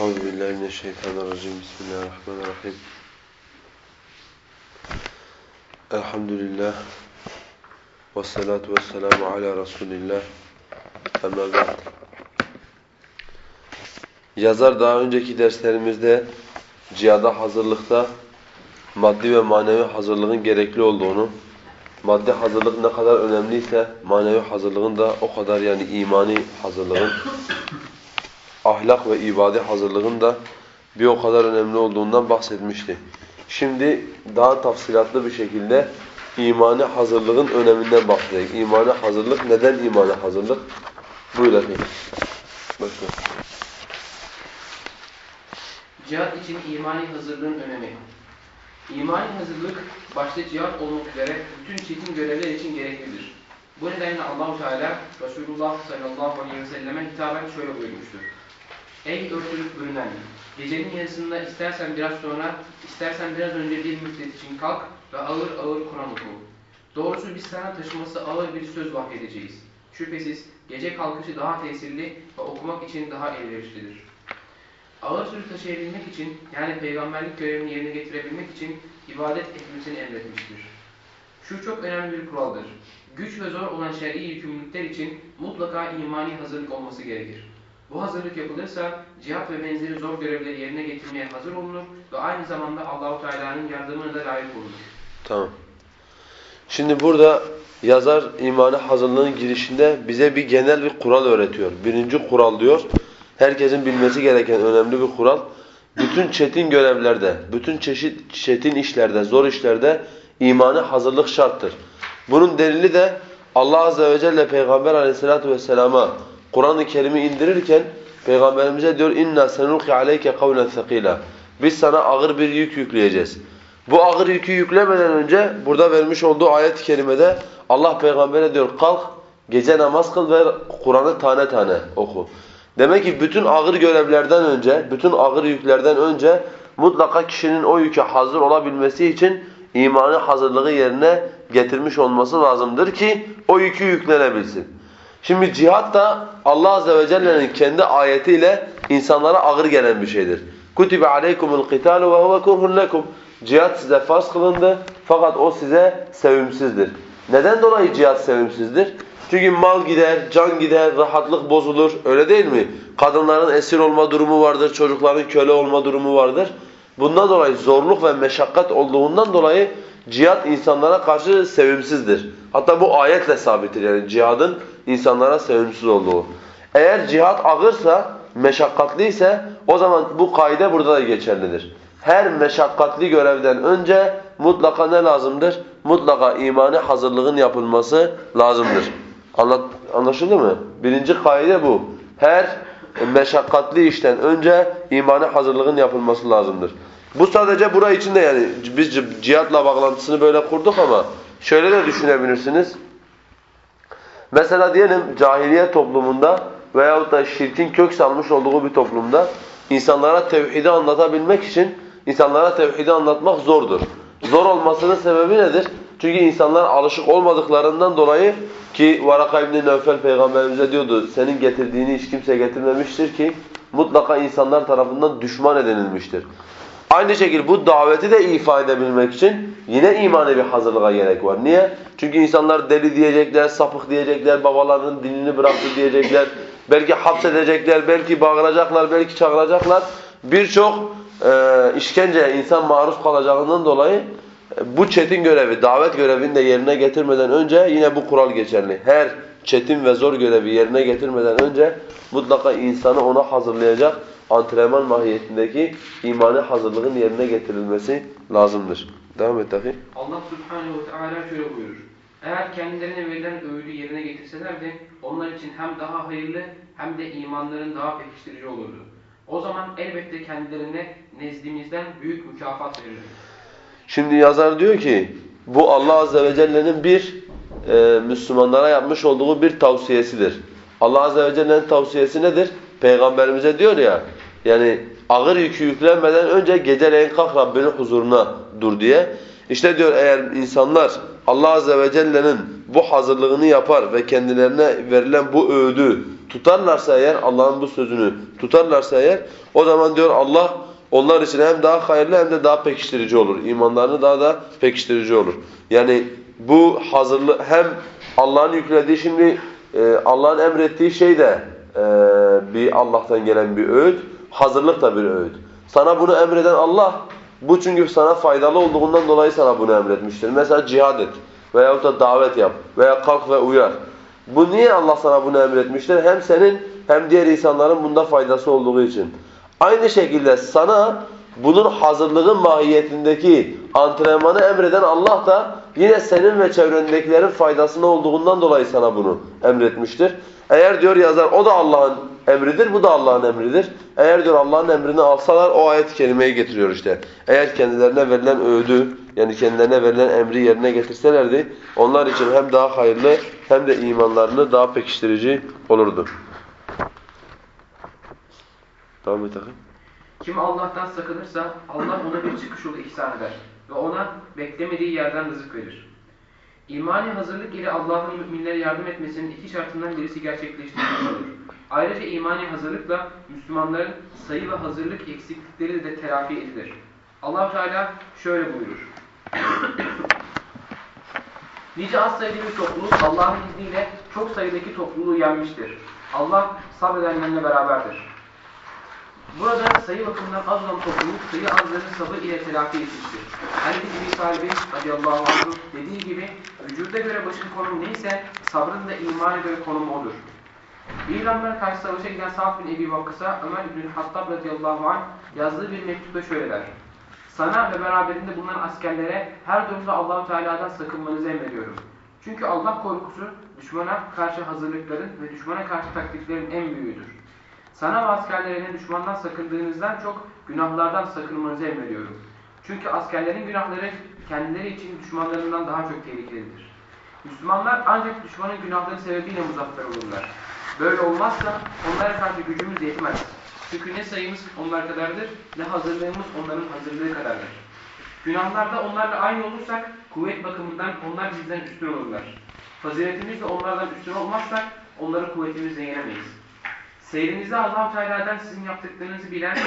Euzu billahi mineşşeytanirracim. Bismillahirrahmanirrahim. Elhamdülillah. Ve salatu ve selamu ala Resulillah. Ama ba'd. Yazar daha önceki derslerimizde cihada hazırlıkta maddi ve manevi hazırlığın gerekli olduğunu, maddi hazırlık ne kadar önemliyse manevi hazırlığın da o kadar yani imani hazırlığın ahlak ve ibade hazırlığın da bir o kadar önemli olduğundan bahsetmişti. Şimdi daha tafsilatlı bir şekilde imani hazırlığın öneminden bahsedecek. İmani hazırlık neden imani hazırlık? Buyur efendim. Başla. Cihat için imani hazırlığın önemi. İmani hazırlık başta cihat olmak üzere bütün çetin görevler için gereklidir. Bu nedenle Allahu Teala Resulullah sallallahu aleyhi ve selleme hitaben şöyle buyurmuştur. Ey örtülüp bürünen, gecenin yarısında istersen biraz sonra, istersen biraz önce bir müddet için kalk ve ağır ağır Kur'an oku. Doğrusu biz sana taşıması ağır bir söz vahyedeceğiz. Şüphesiz gece kalkışı daha tesirli ve okumak için daha elverişlidir. Ağır sözü taşıyabilmek için yani peygamberlik görevini yerine getirebilmek için ibadet etmesini emretmiştir. Şu çok önemli bir kuraldır. Güç ve zor olan şer'i yükümlülükler için mutlaka imani hazırlık olması gerekir. Bu hazırlık yapılırsa cihat ve benzeri zor görevleri yerine getirmeye hazır olunur ve aynı zamanda Allahu Teala'nın yardımına da layık olunur. Tamam. Şimdi burada yazar imani hazırlığın girişinde bize bir genel bir kural öğretiyor. Birinci kural diyor, herkesin bilmesi gereken önemli bir kural. Bütün çetin görevlerde, bütün çeşit çetin işlerde, zor işlerde imani hazırlık şarttır. Bunun delili de Allah Azze ve Celle Peygamber Aleyhisselatü Vesselam'a Kur'an-ı Kerim'i indirirken Peygamberimize diyor inna senulqi aleyke kavlen thaqila. Biz sana ağır bir yük yükleyeceğiz. Bu ağır yükü yüklemeden önce burada vermiş olduğu ayet-i kerimede Allah peygambere diyor kalk gece namaz kıl ve Kur'an'ı tane tane oku. Demek ki bütün ağır görevlerden önce, bütün ağır yüklerden önce mutlaka kişinin o yüke hazır olabilmesi için imanı hazırlığı yerine getirmiş olması lazımdır ki o yükü yüklenebilsin. Şimdi cihat da Allah Azze ve Celle'nin kendi ayetiyle insanlara ağır gelen bir şeydir. كُتِبَ عَلَيْكُمُ الْقِتَالُ وَهُوَ كُرْهٌ لَكُمْ Cihat size farz kılındı fakat o size sevimsizdir. Neden dolayı cihat sevimsizdir? Çünkü mal gider, can gider, rahatlık bozulur. Öyle değil mi? Kadınların esir olma durumu vardır, çocukların köle olma durumu vardır. Bundan dolayı zorluk ve meşakkat olduğundan dolayı cihat insanlara karşı sevimsizdir. Hatta bu ayetle sabittir yani cihadın insanlara sevimsiz olduğu. Eğer cihat ağırsa, meşakkatliyse o zaman bu kaide burada da geçerlidir. Her meşakkatli görevden önce mutlaka ne lazımdır? Mutlaka imani hazırlığın yapılması lazımdır. Anlat, anlaşıldı mı? Birinci kaide bu. Her meşakkatli işten önce imani hazırlığın yapılması lazımdır. Bu sadece burayı için de yani biz cihatla bağlantısını böyle kurduk ama şöyle de düşünebilirsiniz. Mesela diyelim cahiliye toplumunda veyahut da şirkin kök salmış olduğu bir toplumda insanlara tevhidi anlatabilmek için insanlara tevhidi anlatmak zordur. Zor olmasının sebebi nedir? Çünkü insanlar alışık olmadıklarından dolayı ki Varaka İbn-i Nevfel peygamberimize diyordu senin getirdiğini hiç kimse getirmemiştir ki mutlaka insanlar tarafından düşman edinilmiştir. Aynı şekilde bu daveti de ifade edebilmek için yine imani bir hazırlığa gerek var. Niye? Çünkü insanlar deli diyecekler, sapık diyecekler, babalarının dinini bıraktı diyecekler. Belki hapsedecekler, belki bağıracaklar, belki çağıracaklar. Birçok e, işkenceye insan maruz kalacağından dolayı e, bu çetin görevi, davet görevini de yerine getirmeden önce yine bu kural geçerli. Her çetin ve zor görevi yerine getirmeden önce mutlaka insanı ona hazırlayacak antrenman mahiyetindeki imani hazırlığın yerine getirilmesi lazımdır. Devam et dahi. Allah Subhanahu ve Teala şöyle buyurur. Eğer kendilerine verilen öğüdü yerine getirselerdi onlar için hem daha hayırlı hem de imanların daha pekiştirici olurdu. O zaman elbette kendilerine nezdimizden büyük mükafat verirdik. Şimdi yazar diyor ki bu Allah Azze ve Celle'nin bir e, Müslümanlara yapmış olduğu bir tavsiyesidir. Allah Azze ve Celle'nin tavsiyesi nedir? Peygamberimize diyor ya yani ağır yükü yüklenmeden önce geceleyin kalk Rabbinin huzuruna dur diye. İşte diyor eğer insanlar Allah Azze ve Celle'nin bu hazırlığını yapar ve kendilerine verilen bu öğüdü tutarlarsa eğer Allah'ın bu sözünü tutarlarsa eğer o zaman diyor Allah onlar için hem daha hayırlı hem de daha pekiştirici olur. İmanlarını daha da pekiştirici olur. Yani bu hazırlık hem Allah'ın yüklediği şimdi e, Allah'ın emrettiği şey de e, bir Allah'tan gelen bir öğüt, hazırlık da bir öğüt. Sana bunu emreden Allah bu çünkü sana faydalı olduğundan dolayı sana bunu emretmiştir. Mesela cihad et veyahut da davet yap veya kalk ve uyar. Bu niye Allah sana bunu emretmiştir? Hem senin hem diğer insanların bunda faydası olduğu için. Aynı şekilde sana bunun hazırlığın mahiyetindeki antrenmanı emreden Allah da yine senin ve çevrendekilerin faydasına olduğundan dolayı sana bunu emretmiştir. Eğer diyor yazar o da Allah'ın emridir, bu da Allah'ın emridir. Eğer diyor Allah'ın emrini alsalar o ayet-i kerimeyi getiriyor işte. Eğer kendilerine verilen öğüdü yani kendilerine verilen emri yerine getirselerdi onlar için hem daha hayırlı hem de imanlarını daha pekiştirici olurdu. Devam et bakayım. Kim Allah'tan sakınırsa Allah ona bir çıkış yolu ihsan eder ve ona beklemediği yerden rızık verir. İmani hazırlık ile Allah'ın müminlere yardım etmesinin iki şartından birisi gerçekleştirilmiş olur. Ayrıca imani hazırlıkla Müslümanların sayı ve hazırlık eksiklikleri de telafi edilir. allah Teala şöyle buyurur. Nice az sayıda bir topluluk Allah'ın izniyle çok sayıdaki topluluğu yenmiştir. Allah sabredenlerle beraberdir. Burada sayı bakımından az olan topluluk sayı azlarını sabır ile telafi etmiştir. Hani bir Talib'in radıyallahu anh dediği gibi vücuda göre başın konumu neyse sabrın da imana göre konumu odur. İranlar karşı savaşa giden Sa'd bin Ebi Vakkas'a Ömer bin Hattab radıyallahu anh yazdığı bir mektupta şöyle der. Sana ve beraberinde bulunan askerlere her durumda Allahu Teala'dan sakınmanızı emrediyorum. Çünkü Allah korkusu düşmana karşı hazırlıkların ve düşmana karşı taktiklerin en büyüğüdür. Sana ve askerlerine düşmandan sakındığınızdan çok günahlardan sakınmanızı emrediyorum. Çünkü askerlerin günahları kendileri için düşmanlarından daha çok tehlikelidir. Müslümanlar ancak düşmanın günahları sebebiyle muzaffer olurlar. Böyle olmazsa onlara karşı gücümüz yetmez. Çünkü ne sayımız onlar kadardır, ne hazırlığımız onların hazırlığı kadardır. Günahlarda onlarla aynı olursak, kuvvet bakımından onlar bizden üstün olurlar. Faziletimizle onlardan üstün olmazsak, onları kuvvetimizle yenemeyiz. Seyrinizde allah Teala'dan sizin yaptıklarınızı bilen,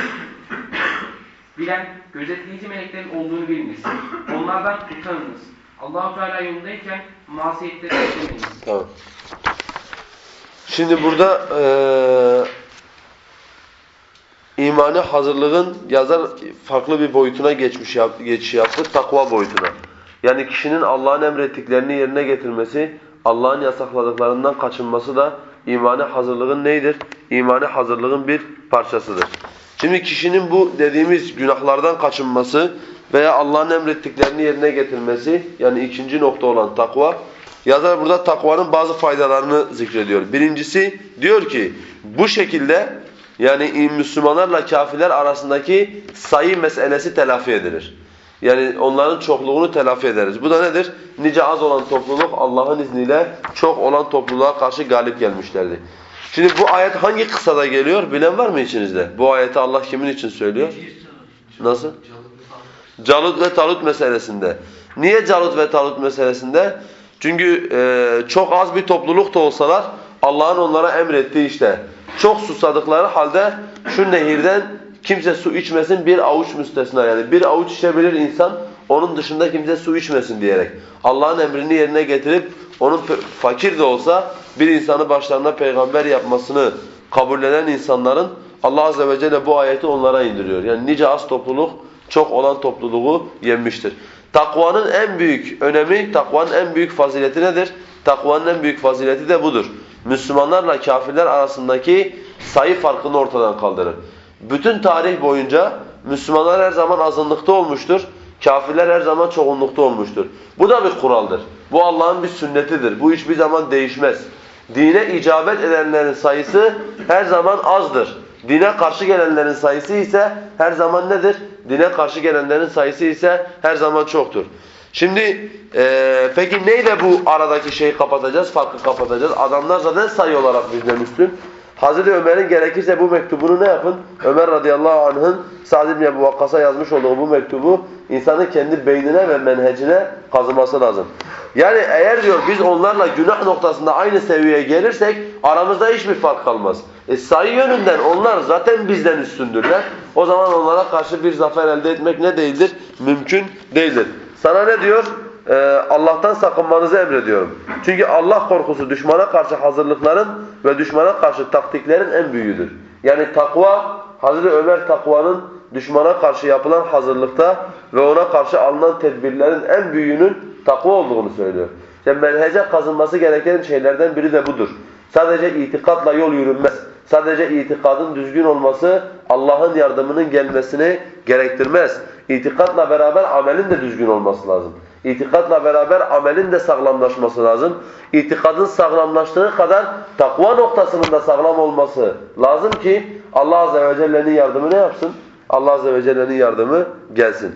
bilen, gözetleyici meleklerin olduğunu biliniz. Onlardan utanınız. allah Teala yolundayken masiyetleri işlemeyiniz. Tamam. Şimdi burada eee imani hazırlığın yazar farklı bir boyutuna geçmiş yap, geçiş yaptı. Takva boyutuna. Yani kişinin Allah'ın emrettiklerini yerine getirmesi, Allah'ın yasakladıklarından kaçınması da imani hazırlığın neydir? İmani hazırlığın bir parçasıdır. Şimdi kişinin bu dediğimiz günahlardan kaçınması veya Allah'ın emrettiklerini yerine getirmesi yani ikinci nokta olan takva. Yazar burada takvanın bazı faydalarını zikrediyor. Birincisi diyor ki bu şekilde yani Müslümanlarla kafirler arasındaki sayı meselesi telafi edilir. Yani onların çokluğunu telafi ederiz. Bu da nedir? Nice az olan topluluk Allah'ın izniyle çok olan topluluğa karşı galip gelmişlerdi. Şimdi bu ayet hangi kıssada geliyor? Bilen var mı içinizde? Bu ayeti Allah kimin için söylüyor? Nasıl? Calut ve Talut meselesinde. Niye Calut ve Talut meselesinde? Çünkü e, çok az bir topluluk da olsalar Allah'ın onlara emrettiği işte çok susadıkları halde şu nehirden kimse su içmesin bir avuç müstesna yani bir avuç içebilir insan onun dışında kimse su içmesin diyerek Allah'ın emrini yerine getirip onun fakir de olsa bir insanı başlarına peygamber yapmasını kabullenen insanların Allah azze ve celle bu ayeti onlara indiriyor. Yani nice az topluluk çok olan topluluğu yenmiştir. Takvanın en büyük önemi, takvanın en büyük fazileti nedir? Takvanın en büyük fazileti de budur. Müslümanlarla kafirler arasındaki sayı farkını ortadan kaldırır. Bütün tarih boyunca Müslümanlar her zaman azınlıkta olmuştur. Kafirler her zaman çoğunlukta olmuştur. Bu da bir kuraldır. Bu Allah'ın bir sünnetidir. Bu hiçbir zaman değişmez. Dine icabet edenlerin sayısı her zaman azdır. Dine karşı gelenlerin sayısı ise her zaman nedir? Dine karşı gelenlerin sayısı ise her zaman çoktur. Şimdi e, peki neyle bu aradaki şeyi kapatacağız, farkı kapatacağız? Adamlar zaten sayı olarak bizden üstün. Hazreti Ömer'in gerekirse bu mektubunu ne yapın? Ömer radıyallahu anh'ın Sa'd ibn Ebu Vakkas'a yazmış olduğu bu mektubu insanın kendi beynine ve menhecine kazıması lazım. Yani eğer diyor biz onlarla günah noktasında aynı seviyeye gelirsek aramızda hiçbir fark kalmaz. E sayı yönünden onlar zaten bizden üstündürler. O zaman onlara karşı bir zafer elde etmek ne değildir? Mümkün değildir. Sana ne diyor? Ee, Allah'tan sakınmanızı emrediyorum. Çünkü Allah korkusu düşmana karşı hazırlıkların ve düşmana karşı taktiklerin en büyüğüdür. Yani takva, Hazreti Ömer takvanın düşmana karşı yapılan hazırlıkta ve ona karşı alınan tedbirlerin en büyüğünün takva olduğunu söylüyor. İşte menhece kazınması gereken şeylerden biri de budur. Sadece itikatla yol yürünmez. Sadece itikadın düzgün olması Allah'ın yardımının gelmesini gerektirmez. İtikatla beraber amelin de düzgün olması lazım. İtikadla beraber amelin de sağlamlaşması lazım. İtikadın sağlamlaştığı kadar takva noktasının da sağlam olması lazım ki Allah Azze ve Celle'nin yardımı ne yapsın? Allah Azze ve Celle'nin yardımı gelsin.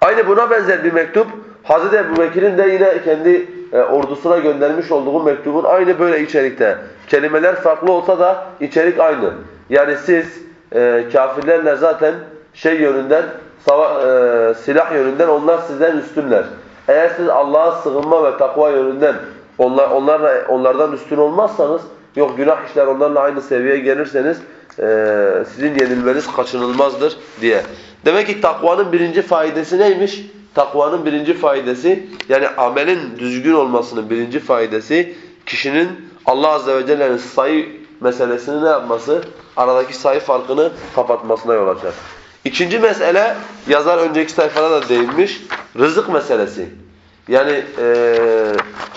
Aynı buna benzer bir mektup Hazreti Ebu Bekir'in de yine kendi e, ordusuna göndermiş olduğu mektubun aynı böyle içerikte. Kelimeler farklı olsa da içerik aynı. Yani siz e, kafirlerle zaten şey yönünden, e, silah yönünden onlar sizden üstünler. Eğer siz Allah'a sığınma ve takva yönünden onlar, onlarla, onlardan üstün olmazsanız, yok günah işler onlarla aynı seviyeye gelirseniz e, sizin yenilmeniz kaçınılmazdır diye. Demek ki takvanın birinci faydası neymiş? Takvanın birinci faydası yani amelin düzgün olmasının birinci faydası kişinin Allah Azze ve Celle'nin sayı meselesini ne yapması? Aradaki sayı farkını kapatmasına yol açar. İkinci mesele yazar önceki sayfada da değinmiş. Rızık meselesi. Yani e,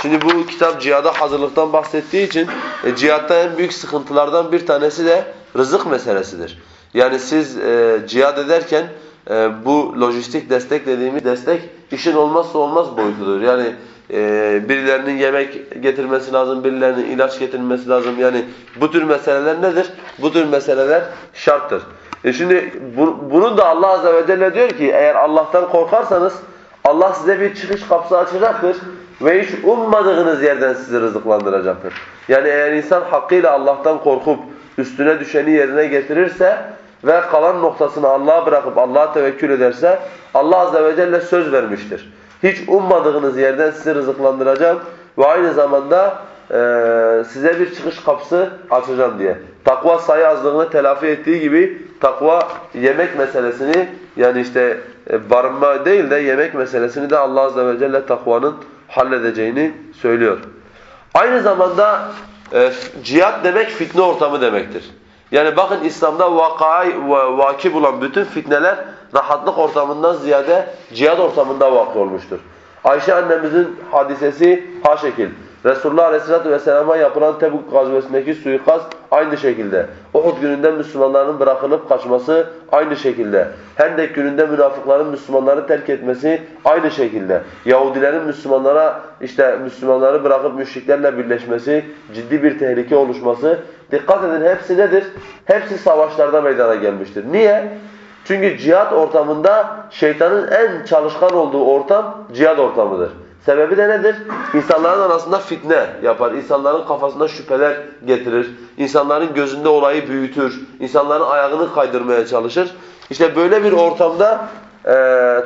şimdi bu kitap cihada hazırlıktan bahsettiği için e, cihatta en büyük sıkıntılardan bir tanesi de rızık meselesidir. Yani siz e, cihad ederken e, bu lojistik destek dediğimiz destek işin olmazsa olmaz boyutudur. Yani e, birilerinin yemek getirmesi lazım, birilerinin ilaç getirmesi lazım. Yani bu tür meseleler nedir? Bu tür meseleler şarttır. E şimdi bu, bunu da Allah Azze ve Celle diyor ki eğer Allah'tan korkarsanız Allah size bir çıkış kapısı açacaktır ve hiç ummadığınız yerden sizi rızıklandıracaktır. Yani eğer insan hakkıyla Allah'tan korkup üstüne düşeni yerine getirirse ve kalan noktasını Allah'a bırakıp Allah'a tevekkül ederse Allah Azze ve Celle söz vermiştir. Hiç ummadığınız yerden sizi rızıklandıracağım ve aynı zamanda e, size bir çıkış kapısı açacağım diye. Takva sayı azlığını telafi ettiği gibi takva yemek meselesini yani işte e, barınma değil de yemek meselesini de Allah Azze ve Celle takvanın halledeceğini söylüyor. Aynı zamanda e, cihat demek fitne ortamı demektir. Yani bakın İslam'da vakayı vakı bulan bütün fitneler rahatlık ortamından ziyade cihad ortamında vakı olmuştur. Ayşe annemizin hadisesi ha şekil. Resulullah Aleyhisselatü Vesselam'a yapılan Tebuk gazvesindeki suikast aynı şekilde. Uhud gününde Müslümanların bırakılıp kaçması aynı şekilde. Hendek gününde münafıkların Müslümanları terk etmesi aynı şekilde. Yahudilerin Müslümanlara işte Müslümanları bırakıp müşriklerle birleşmesi, ciddi bir tehlike oluşması. Dikkat edin hepsi nedir? Hepsi savaşlarda meydana gelmiştir. Niye? Çünkü cihat ortamında şeytanın en çalışkan olduğu ortam cihat ortamıdır. Sebebi de nedir? İnsanların arasında fitne yapar, insanların kafasında şüpheler getirir, insanların gözünde olayı büyütür, insanların ayağını kaydırmaya çalışır. İşte böyle bir ortamda e,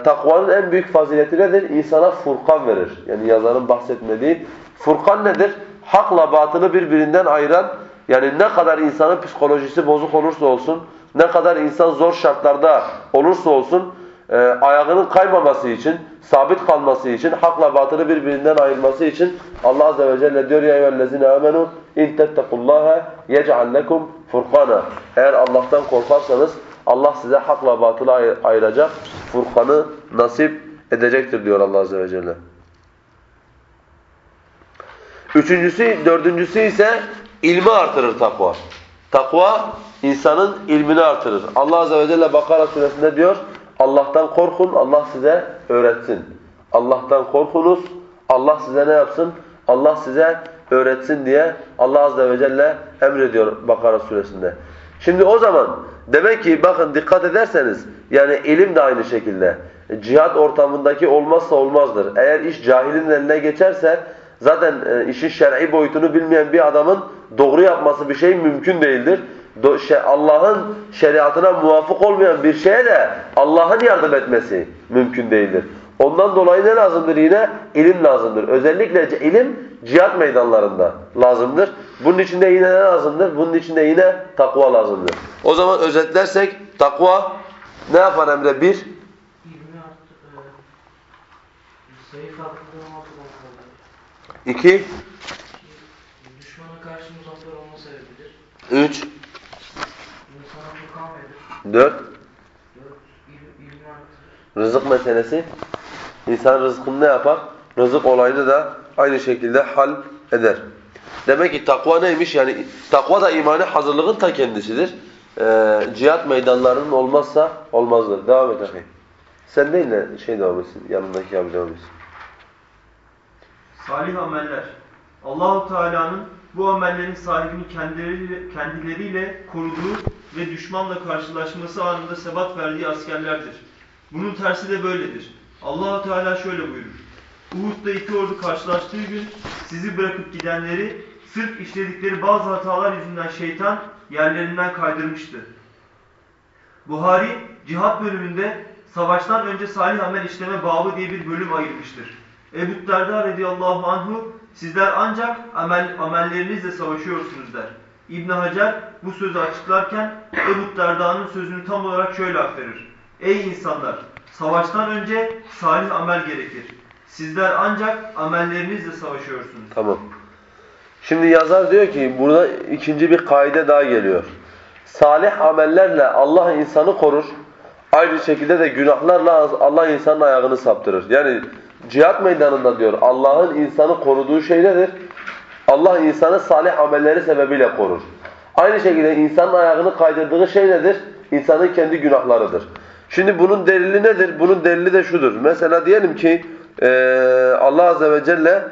takvanın en büyük fazileti nedir? İnsana furkan verir. Yani yazarın bahsetmediği. Furkan nedir? Hakla batılı birbirinden ayıran, yani ne kadar insanın psikolojisi bozuk olursa olsun, ne kadar insan zor şartlarda olursa olsun, e, ayağının kaymaması için, sabit kalması için, hakla batılı birbirinden ayırması için Allah Azze ve Celle diyor ya eyyühellezine amenu in tettekullaha yec'al lekum furkana. Eğer Allah'tan korkarsanız Allah size hakla batılı ayıracak, furkanı nasip edecektir diyor Allah Azze ve Celle. Üçüncüsü, dördüncüsü ise ilmi artırır takva. Takva insanın ilmini artırır. Allah Azze ve Celle Bakara suresinde diyor Allah'tan korkun, Allah size öğretsin. Allah'tan korkunuz, Allah size ne yapsın? Allah size öğretsin diye Allah Azze ve Celle emrediyor Bakara suresinde. Şimdi o zaman demek ki bakın dikkat ederseniz yani ilim de aynı şekilde. Cihat ortamındaki olmazsa olmazdır. Eğer iş cahilin eline geçerse zaten e, işin şer'i boyutunu bilmeyen bir adamın doğru yapması bir şey mümkün değildir. Allah'ın şeriatına muvafık olmayan bir şeye de Allah'ın yardım etmesi mümkün değildir. Ondan dolayı ne lazımdır yine? İlim lazımdır. Özellikle ilim cihat meydanlarında lazımdır. Bunun içinde yine ne lazımdır? Bunun içinde yine takva lazımdır. O zaman özetlersek takva ne yapar Emre? Bir, e, iki, Düşmana karşı muzaffer olma sebebidir. üç. Dört, rızık meselesi. İnsan rızkını ne yapar? Rızık olayını da aynı şekilde hal eder. Demek ki takva neymiş? Yani takva da imani hazırlığın ta kendisidir. Ee, cihat meydanlarının olmazsa olmazdır. Devam et akıyım. Sen değil de şey devam etsin. Yanındaki abi devam etsin. Salih ameller. Allahu Teala'nın bu amellerin sahibini kendileriyle, kendileriyle koruduğu ve düşmanla karşılaşması anında sebat verdiği askerlerdir. Bunun tersi de böyledir. Allahu Teala şöyle buyurur. Uhud'da iki ordu karşılaştığı gün sizi bırakıp gidenleri sırf işledikleri bazı hatalar yüzünden şeytan yerlerinden kaydırmıştı. Buhari cihat bölümünde savaştan önce salih amel işleme babı diye bir bölüm ayırmıştır. Ebu Derda radıyallahu anhu sizler ancak amel, amellerinizle savaşıyorsunuz der. İbn Hacer bu sözü açıklarken Ebu Derda'nın sözünü tam olarak şöyle aktarır. Ey insanlar! Savaştan önce salih amel gerekir. Sizler ancak amellerinizle savaşıyorsunuz. Tamam. Şimdi yazar diyor ki burada ikinci bir kaide daha geliyor. Salih amellerle Allah insanı korur. Aynı şekilde de günahlarla Allah insanın ayağını saptırır. Yani cihat meydanında diyor Allah'ın insanı koruduğu şey nedir? Allah insanı salih amelleri sebebiyle korur. Aynı şekilde insanın ayağını kaydırdığı şey nedir? İnsanın kendi günahlarıdır. Şimdi bunun delili nedir? Bunun delili de şudur. Mesela diyelim ki Allah Azze ve Celle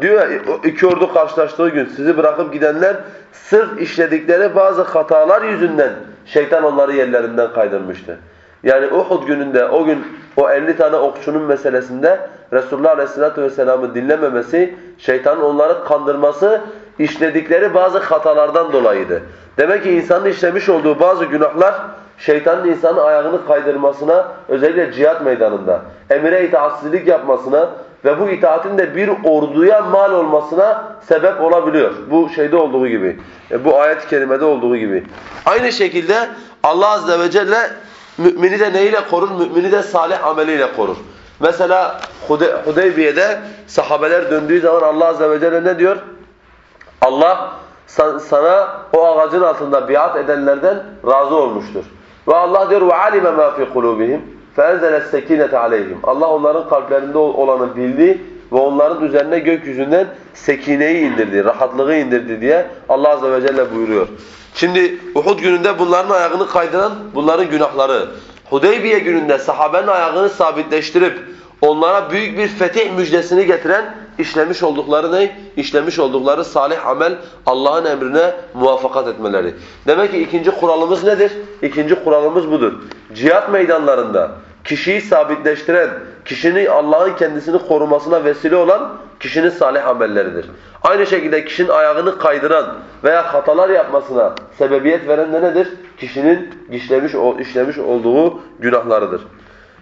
diyor ya iki ordu karşılaştığı gün sizi bırakıp gidenler sırf işledikleri bazı hatalar yüzünden şeytan onları yerlerinden kaydırmıştı. Yani Uhud gününde o gün o 50 tane okçunun meselesinde Resulullah Aleyhisselatü Vesselam'ı dinlememesi, şeytanın onları kandırması işledikleri bazı hatalardan dolayıydı. Demek ki insanın işlemiş olduğu bazı günahlar şeytanın insanın ayağını kaydırmasına özellikle cihat meydanında emire itaatsizlik yapmasına ve bu itaatin de bir orduya mal olmasına sebep olabiliyor. Bu şeyde olduğu gibi. e, Bu ayet-i kerimede olduğu gibi. Aynı şekilde Allah azze ve celle mümini de neyle korur? Mümini de salih ameliyle korur. Mesela Hude Hudeybiye'de sahabeler döndüğü zaman Allah azze ve celle ne diyor? Allah san- sana o ağacın altında biat edenlerden razı olmuştur. Ve Allah diyor وَعَلِمَ مَا فِي قُلُوبِهِمْ فَاَنْزَلَ السَّكِينَةَ عَلَيْهِمْ Allah onların kalplerinde ol- olanı bildi ve onların üzerine gökyüzünden sekineyi indirdi, rahatlığı indirdi diye Allah azze ve celle buyuruyor. Şimdi Uhud gününde bunların ayağını kaydıran bunların günahları. Hudeybiye gününde sahabenin ayağını sabitleştirip onlara büyük bir fetih müjdesini getiren işlemiş oldukları ne? İşlemiş oldukları salih amel Allah'ın emrine muvaffakat etmeleri. Demek ki ikinci kuralımız nedir? İkinci kuralımız budur. Cihat meydanlarında kişiyi sabitleştiren, kişinin Allah'ın kendisini korumasına vesile olan kişinin salih amelleridir. Aynı şekilde kişinin ayağını kaydıran veya hatalar yapmasına sebebiyet veren de nedir? Kişinin işlemiş, işlemiş olduğu günahlarıdır.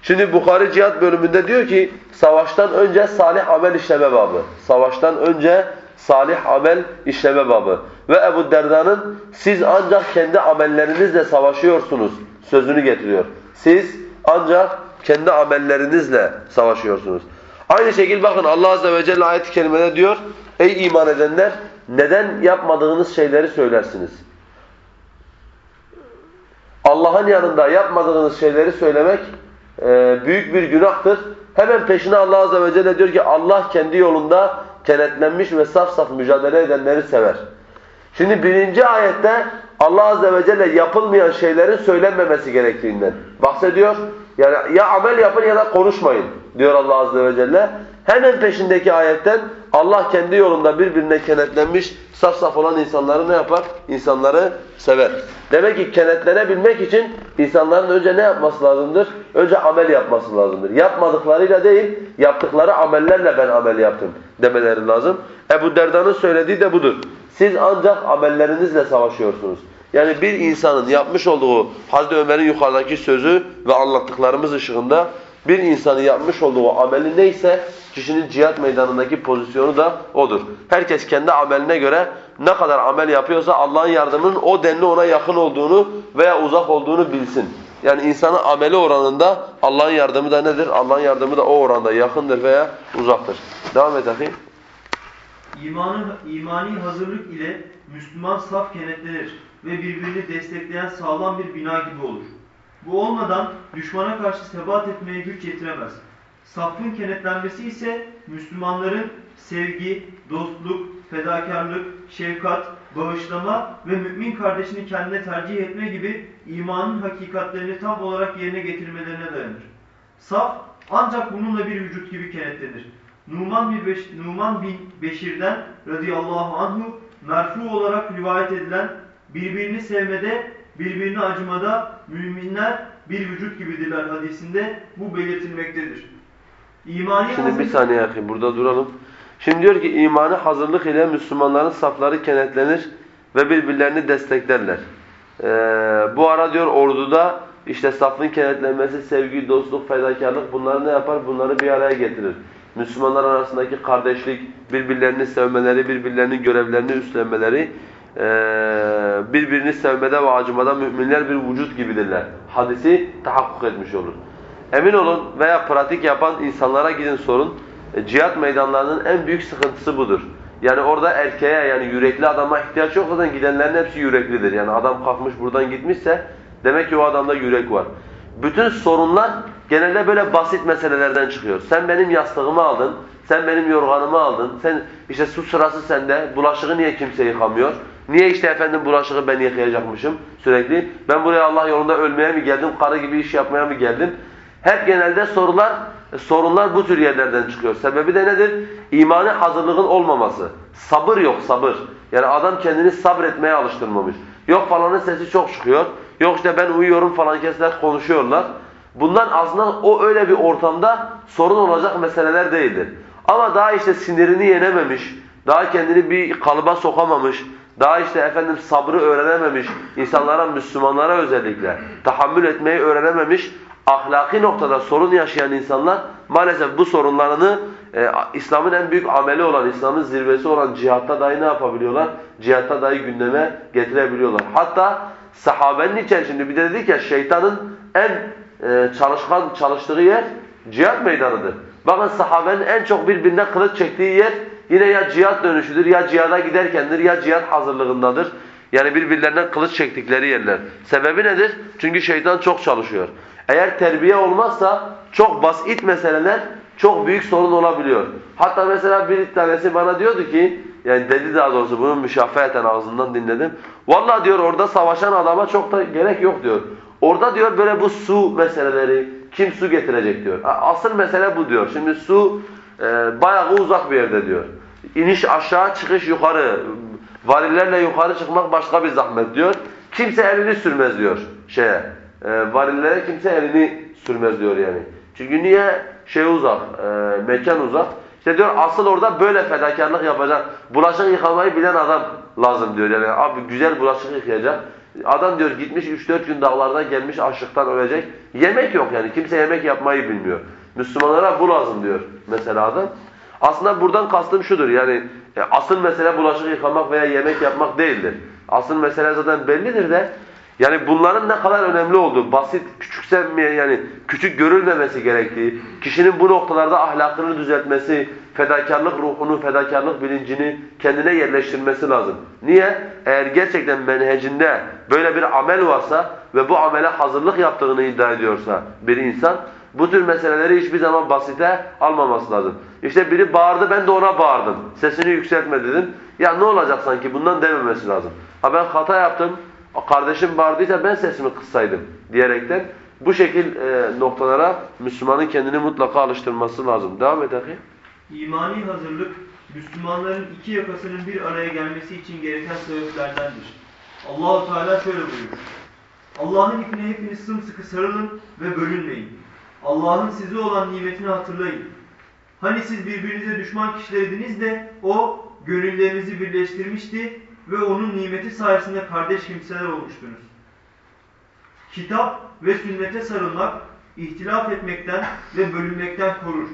Şimdi Bukhari cihat bölümünde diyor ki savaştan önce salih amel işleme babı. Savaştan önce salih amel işleme babı. Ve Ebu Derda'nın siz ancak kendi amellerinizle savaşıyorsunuz sözünü getiriyor. Siz ancak kendi amellerinizle savaşıyorsunuz. Aynı şekilde bakın Allah Azze ve Celle ayet-i kerimede diyor Ey iman edenler neden yapmadığınız şeyleri söylersiniz? Allah'ın yanında yapmadığınız şeyleri söylemek e, büyük bir günahtır. Hemen peşine Allah Azze ve Celle diyor ki Allah kendi yolunda kenetlenmiş ve saf saf mücadele edenleri sever. Şimdi birinci ayette Allah Azze ve Celle yapılmayan şeylerin söylenmemesi gerektiğinden bahsediyor. Yani ya amel yapın ya da konuşmayın diyor Allah Azze ve Celle. hemen peşindeki ayetten Allah kendi yolunda birbirine kenetlenmiş saf saf olan insanları ne yapar? İnsanları sever. Demek ki kenetlenebilmek için insanların önce ne yapması lazımdır? Önce amel yapması lazımdır. Yapmadıklarıyla değil, yaptıkları amellerle ben amel yaptım demeleri lazım. Ebu Derda'nın söylediği de budur. Siz ancak amellerinizle savaşıyorsunuz. Yani bir insanın yapmış olduğu Hazreti Ömer'in yukarıdaki sözü ve anlattıklarımız ışığında bir insanın yapmış olduğu ameli neyse kişinin cihat meydanındaki pozisyonu da odur. Herkes kendi ameline göre ne kadar amel yapıyorsa Allah'ın yardımının o denli ona yakın olduğunu veya uzak olduğunu bilsin. Yani insanın ameli oranında Allah'ın yardımı da nedir? Allah'ın yardımı da o oranda yakındır veya uzaktır. Devam et akıyım. İmanı, imani hazırlık ile Müslüman saf kenetlenir ve birbirini destekleyen sağlam bir bina gibi olur. Bu olmadan düşmana karşı sebat etmeye güç yetiremez. Safın kenetlenmesi ise Müslümanların sevgi, dostluk, fedakarlık, şefkat, bağışlama ve mümin kardeşini kendine tercih etme gibi imanın hakikatlerini tam olarak yerine getirmelerine dayanır. Saf ancak bununla bir vücut gibi kenetlenir. Numan, bin Beş, Numan bin Beşir'den radıyallahu anhu merfu olarak rivayet edilen birbirini sevmede, birbirini acımada müminler bir vücut gibidirler hadisinde bu belirtilmektedir. İmani Şimdi bir hazırlık- saniye yakayım burada duralım. Şimdi diyor ki imanı hazırlık ile Müslümanların safları kenetlenir ve birbirlerini desteklerler. Ee, bu ara diyor orduda işte safın kenetlenmesi, sevgi, dostluk, fedakarlık bunları ne yapar? Bunları bir araya getirir. Müslümanlar arasındaki kardeşlik, birbirlerini sevmeleri, birbirlerinin görevlerini üstlenmeleri, birbirini sevmede ve acımada müminler bir vücut gibidirler. Hadisi tahakkuk etmiş olur. Emin olun veya pratik yapan insanlara gidin sorun. E, cihat meydanlarının en büyük sıkıntısı budur. Yani orada erkeğe yani yürekli adama ihtiyaç yok zaten gidenlerin hepsi yüreklidir. Yani adam kalkmış buradan gitmişse demek ki o adamda yürek var. Bütün sorunlar genelde böyle basit meselelerden çıkıyor. Sen benim yastığımı aldın, sen benim yorganımı aldın, sen işte su sırası sende, bulaşığı niye kimse yıkamıyor? Niye işte efendim bulaşığı ben yıkayacakmışım sürekli? Ben buraya Allah yolunda ölmeye mi geldim, karı gibi iş yapmaya mı geldim? Hep genelde sorular sorunlar bu tür yerlerden çıkıyor. Sebebi de nedir? İmani hazırlığın olmaması. Sabır yok sabır. Yani adam kendini sabretmeye alıştırmamış. Yok falanın sesi çok çıkıyor. Yok işte ben uyuyorum falan kesler konuşuyorlar. Bunlar aslında o öyle bir ortamda sorun olacak meseleler değildir. Ama daha işte sinirini yenememiş, daha kendini bir kalıba sokamamış, daha işte efendim sabrı öğrenememiş, insanlara, Müslümanlara özellikle tahammül etmeyi öğrenememiş, ahlaki noktada sorun yaşayan insanlar maalesef bu sorunlarını e, İslam'ın en büyük ameli olan, İslam'ın zirvesi olan cihatta dahi ne yapabiliyorlar? Cihatta dahi gündeme getirebiliyorlar. Hatta sahabenin içerisinde bir de dedik ya şeytanın en e, çalışkan çalıştığı yer cihat meydanıdır. Bakın sahabenin en çok birbirine kılıç çektiği yer yine ya cihat dönüşüdür ya cihada giderkendir ya cihat hazırlığındadır. Yani birbirlerinden kılıç çektikleri yerler. Sebebi nedir? Çünkü şeytan çok çalışıyor. Eğer terbiye olmazsa çok basit meseleler çok büyük sorun olabiliyor. Hatta mesela bir tanesi bana diyordu ki, yani dedi daha doğrusu bunu müşafeheten ağzından dinledim. Vallahi diyor orada savaşan adama çok da gerek yok diyor. Orada diyor böyle bu su meseleleri, kim su getirecek diyor. Asıl mesele bu diyor. Şimdi su e, bayağı uzak bir yerde diyor. İniş aşağı, çıkış yukarı. Varillerle yukarı çıkmak başka bir zahmet diyor. Kimse elini sürmez diyor şeye. E, varillere kimse elini sürmez diyor yani. Çünkü niye? Şey uzak, e, mekan uzak. İşte diyor asıl orada böyle fedakarlık yapacak. Bulaşık yıkamayı bilen adam lazım diyor. Yani abi güzel bulaşık yıkayacak. Adam diyor gitmiş 3-4 gün dağlardan gelmiş açlıktan ölecek. Yemek yok yani. Kimse yemek yapmayı bilmiyor. Müslümanlara bu lazım diyor mesela adam. Aslında buradan kastım şudur yani e, asıl mesele bulaşık yıkamak veya yemek yapmak değildir. Asıl mesele zaten bellidir de yani bunların ne kadar önemli olduğu, basit, küçüksenmeye yani küçük görülmemesi gerektiği, kişinin bu noktalarda ahlakını düzeltmesi, fedakarlık ruhunu, fedakarlık bilincini kendine yerleştirmesi lazım. Niye? Eğer gerçekten menhecinde böyle bir amel varsa ve bu amele hazırlık yaptığını iddia ediyorsa bir insan, bu tür meseleleri hiçbir zaman basite almaması lazım. İşte biri bağırdı, ben de ona bağırdım. Sesini yükseltme dedim. Ya ne olacak sanki bundan dememesi lazım. Ha ben hata yaptım, kardeşim bağırdıysa ben sesimi kıssaydım diyerekten bu şekil e, noktalara Müslümanın kendini mutlaka alıştırması lazım. Devam et akı. İmani hazırlık, Müslümanların iki yakasının bir araya gelmesi için gereken sebeplerdendir. Allahu Teala şöyle buyurur. Allah'ın ipine hepiniz sımsıkı sarılın ve bölünmeyin. Allah'ın size olan nimetini hatırlayın. Hani siz birbirinize düşman kişilerydiniz de o gönüllerinizi birleştirmişti ve onun nimeti sayesinde kardeş kimseler olmuştunuz. Kitap ve sünnete sarılmak, ihtilaf etmekten ve bölünmekten korur.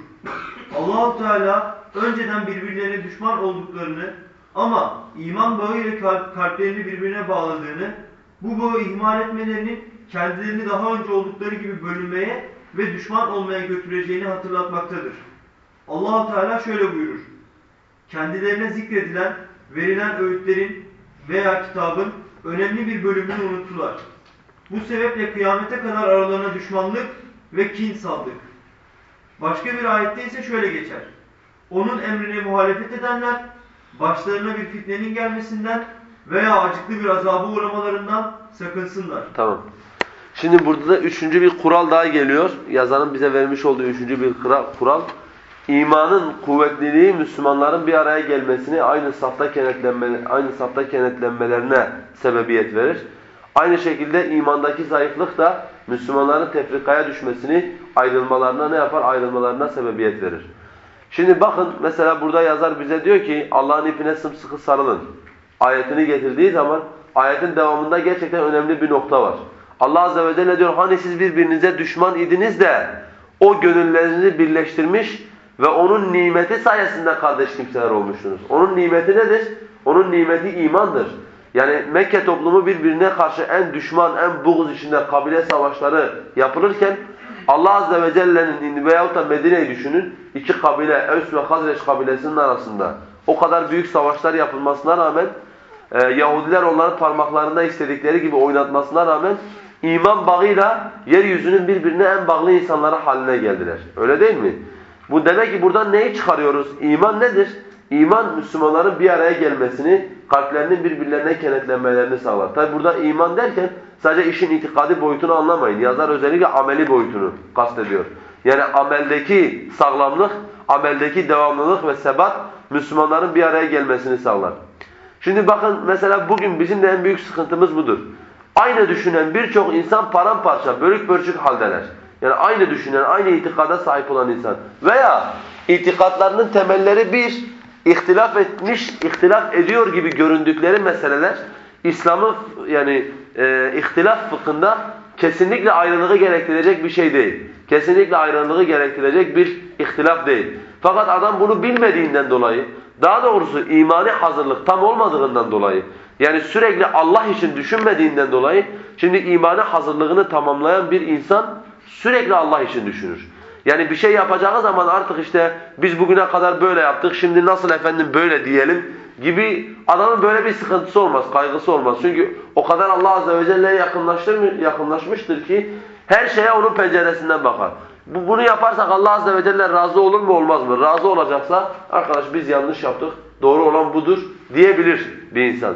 Allahu Teala önceden birbirlerine düşman olduklarını ama iman bağıyla kalp- kalplerini birbirine bağladığını, bu bağı ihmal etmelerinin kendilerini daha önce oldukları gibi bölünmeye ve düşman olmaya götüreceğini hatırlatmaktadır. Allahu Teala şöyle buyurur. Kendilerine zikredilen, verilen öğütlerin veya kitabın önemli bir bölümünü unuttular. Bu sebeple kıyamete kadar aralarına düşmanlık ve kin saldık. Başka bir ayette ise şöyle geçer. Onun emrine muhalefet edenler, başlarına bir fitnenin gelmesinden veya acıklı bir azabı uğramalarından sakınsınlar. Tamam. Şimdi burada da üçüncü bir kural daha geliyor. Yazarın bize vermiş olduğu üçüncü bir kura- kural. İmanın kuvvetliliği Müslümanların bir araya gelmesini, aynı safta kenetlenme, aynı safta kenetlenmelerine sebebiyet verir. Aynı şekilde imandaki zayıflık da Müslümanların tefrikaya düşmesini, ayrılmalarına ne yapar? Ayrılmalarına sebebiyet verir. Şimdi bakın mesela burada yazar bize diyor ki Allah'ın ipine sımsıkı sarılın. Ayetini getirdiği zaman ayetin devamında gerçekten önemli bir nokta var. Allah azze ve celle diyor hani siz birbirinize düşman idiniz de o gönüllerinizi birleştirmiş ve onun nimeti sayesinde kardeş kimseler olmuşsunuz. Onun nimeti nedir? Onun nimeti imandır. Yani Mekke toplumu birbirine karşı en düşman, en buğz içinde kabile savaşları yapılırken Allah azze ve celle'nin veyahut da Medine'yi düşünün. iki kabile, Evs ve Hazreç kabilesinin arasında o kadar büyük savaşlar yapılmasına rağmen e, Yahudiler onların parmaklarında istedikleri gibi oynatmasına rağmen iman bağıyla yeryüzünün birbirine en bağlı insanları haline geldiler. Öyle değil mi? Bu demek ki buradan neyi çıkarıyoruz? İman nedir? İman Müslümanların bir araya gelmesini, kalplerinin birbirlerine kenetlenmelerini sağlar. Tabi burada iman derken sadece işin itikadi boyutunu anlamayın. Yazar özellikle ameli boyutunu kastediyor. Yani ameldeki sağlamlık, ameldeki devamlılık ve sebat Müslümanların bir araya gelmesini sağlar. Şimdi bakın mesela bugün bizim de en büyük sıkıntımız budur. Aynı düşünen birçok insan paramparça, bölük bölçük haldeler. Yani aynı düşünen, aynı itikada sahip olan insan. Veya itikatlarının temelleri bir, ihtilaf etmiş, ihtilaf ediyor gibi göründükleri meseleler İslam'ın yani e, ihtilaf fıkhında kesinlikle ayrılığı gerektirecek bir şey değil. Kesinlikle ayrılığı gerektirecek bir ihtilaf değil. Fakat adam bunu bilmediğinden dolayı, daha doğrusu imani hazırlık tam olmadığından dolayı, yani sürekli Allah için düşünmediğinden dolayı, şimdi imani hazırlığını tamamlayan bir insan sürekli Allah için düşünür. Yani bir şey yapacağı zaman artık işte biz bugüne kadar böyle yaptık, şimdi nasıl efendim böyle diyelim gibi adamın böyle bir sıkıntısı olmaz, kaygısı olmaz. Çünkü o kadar Allah Azze ve Celle'ye yakınlaşmıştır ki her şeye onun penceresinden bakar. Bu, bunu yaparsak Allah Azze ve Celle razı olur mu olmaz mı? Razı olacaksa arkadaş biz yanlış yaptık, doğru olan budur diyebilir bir insan.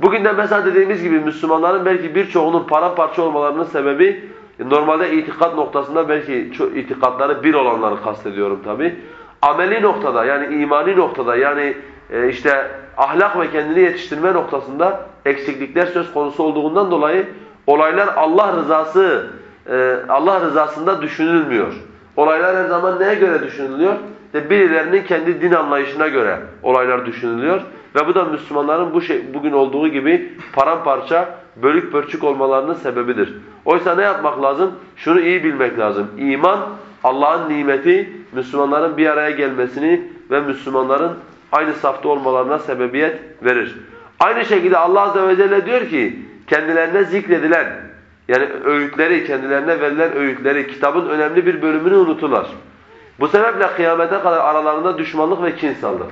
Bugün de mesela dediğimiz gibi Müslümanların belki birçoğunun paramparça olmalarının sebebi normalde itikat noktasında belki itikatları bir olanları kastediyorum tabi. Ameli noktada yani imani noktada yani e, işte ahlak ve kendini yetiştirme noktasında eksiklikler söz konusu olduğundan dolayı olaylar Allah rızası e, Allah rızasında düşünülmüyor. Olaylar her zaman neye göre düşünülüyor? İşte birilerinin kendi din anlayışına göre olaylar düşünülüyor ve bu da Müslümanların bu şey bugün olduğu gibi paramparça, bölük pörçük olmalarının sebebidir. Oysa ne yapmak lazım? Şunu iyi bilmek lazım. İman Allah'ın nimeti Müslümanların bir araya gelmesini ve Müslümanların aynı safta olmalarına sebebiyet verir. Aynı şekilde Allah azze ve celle diyor ki kendilerine zikredilen yani öğütleri, kendilerine verilen öğütleri, kitabın önemli bir bölümünü unuturlar. Bu sebeple kıyamete kadar aralarında düşmanlık ve kin saldı.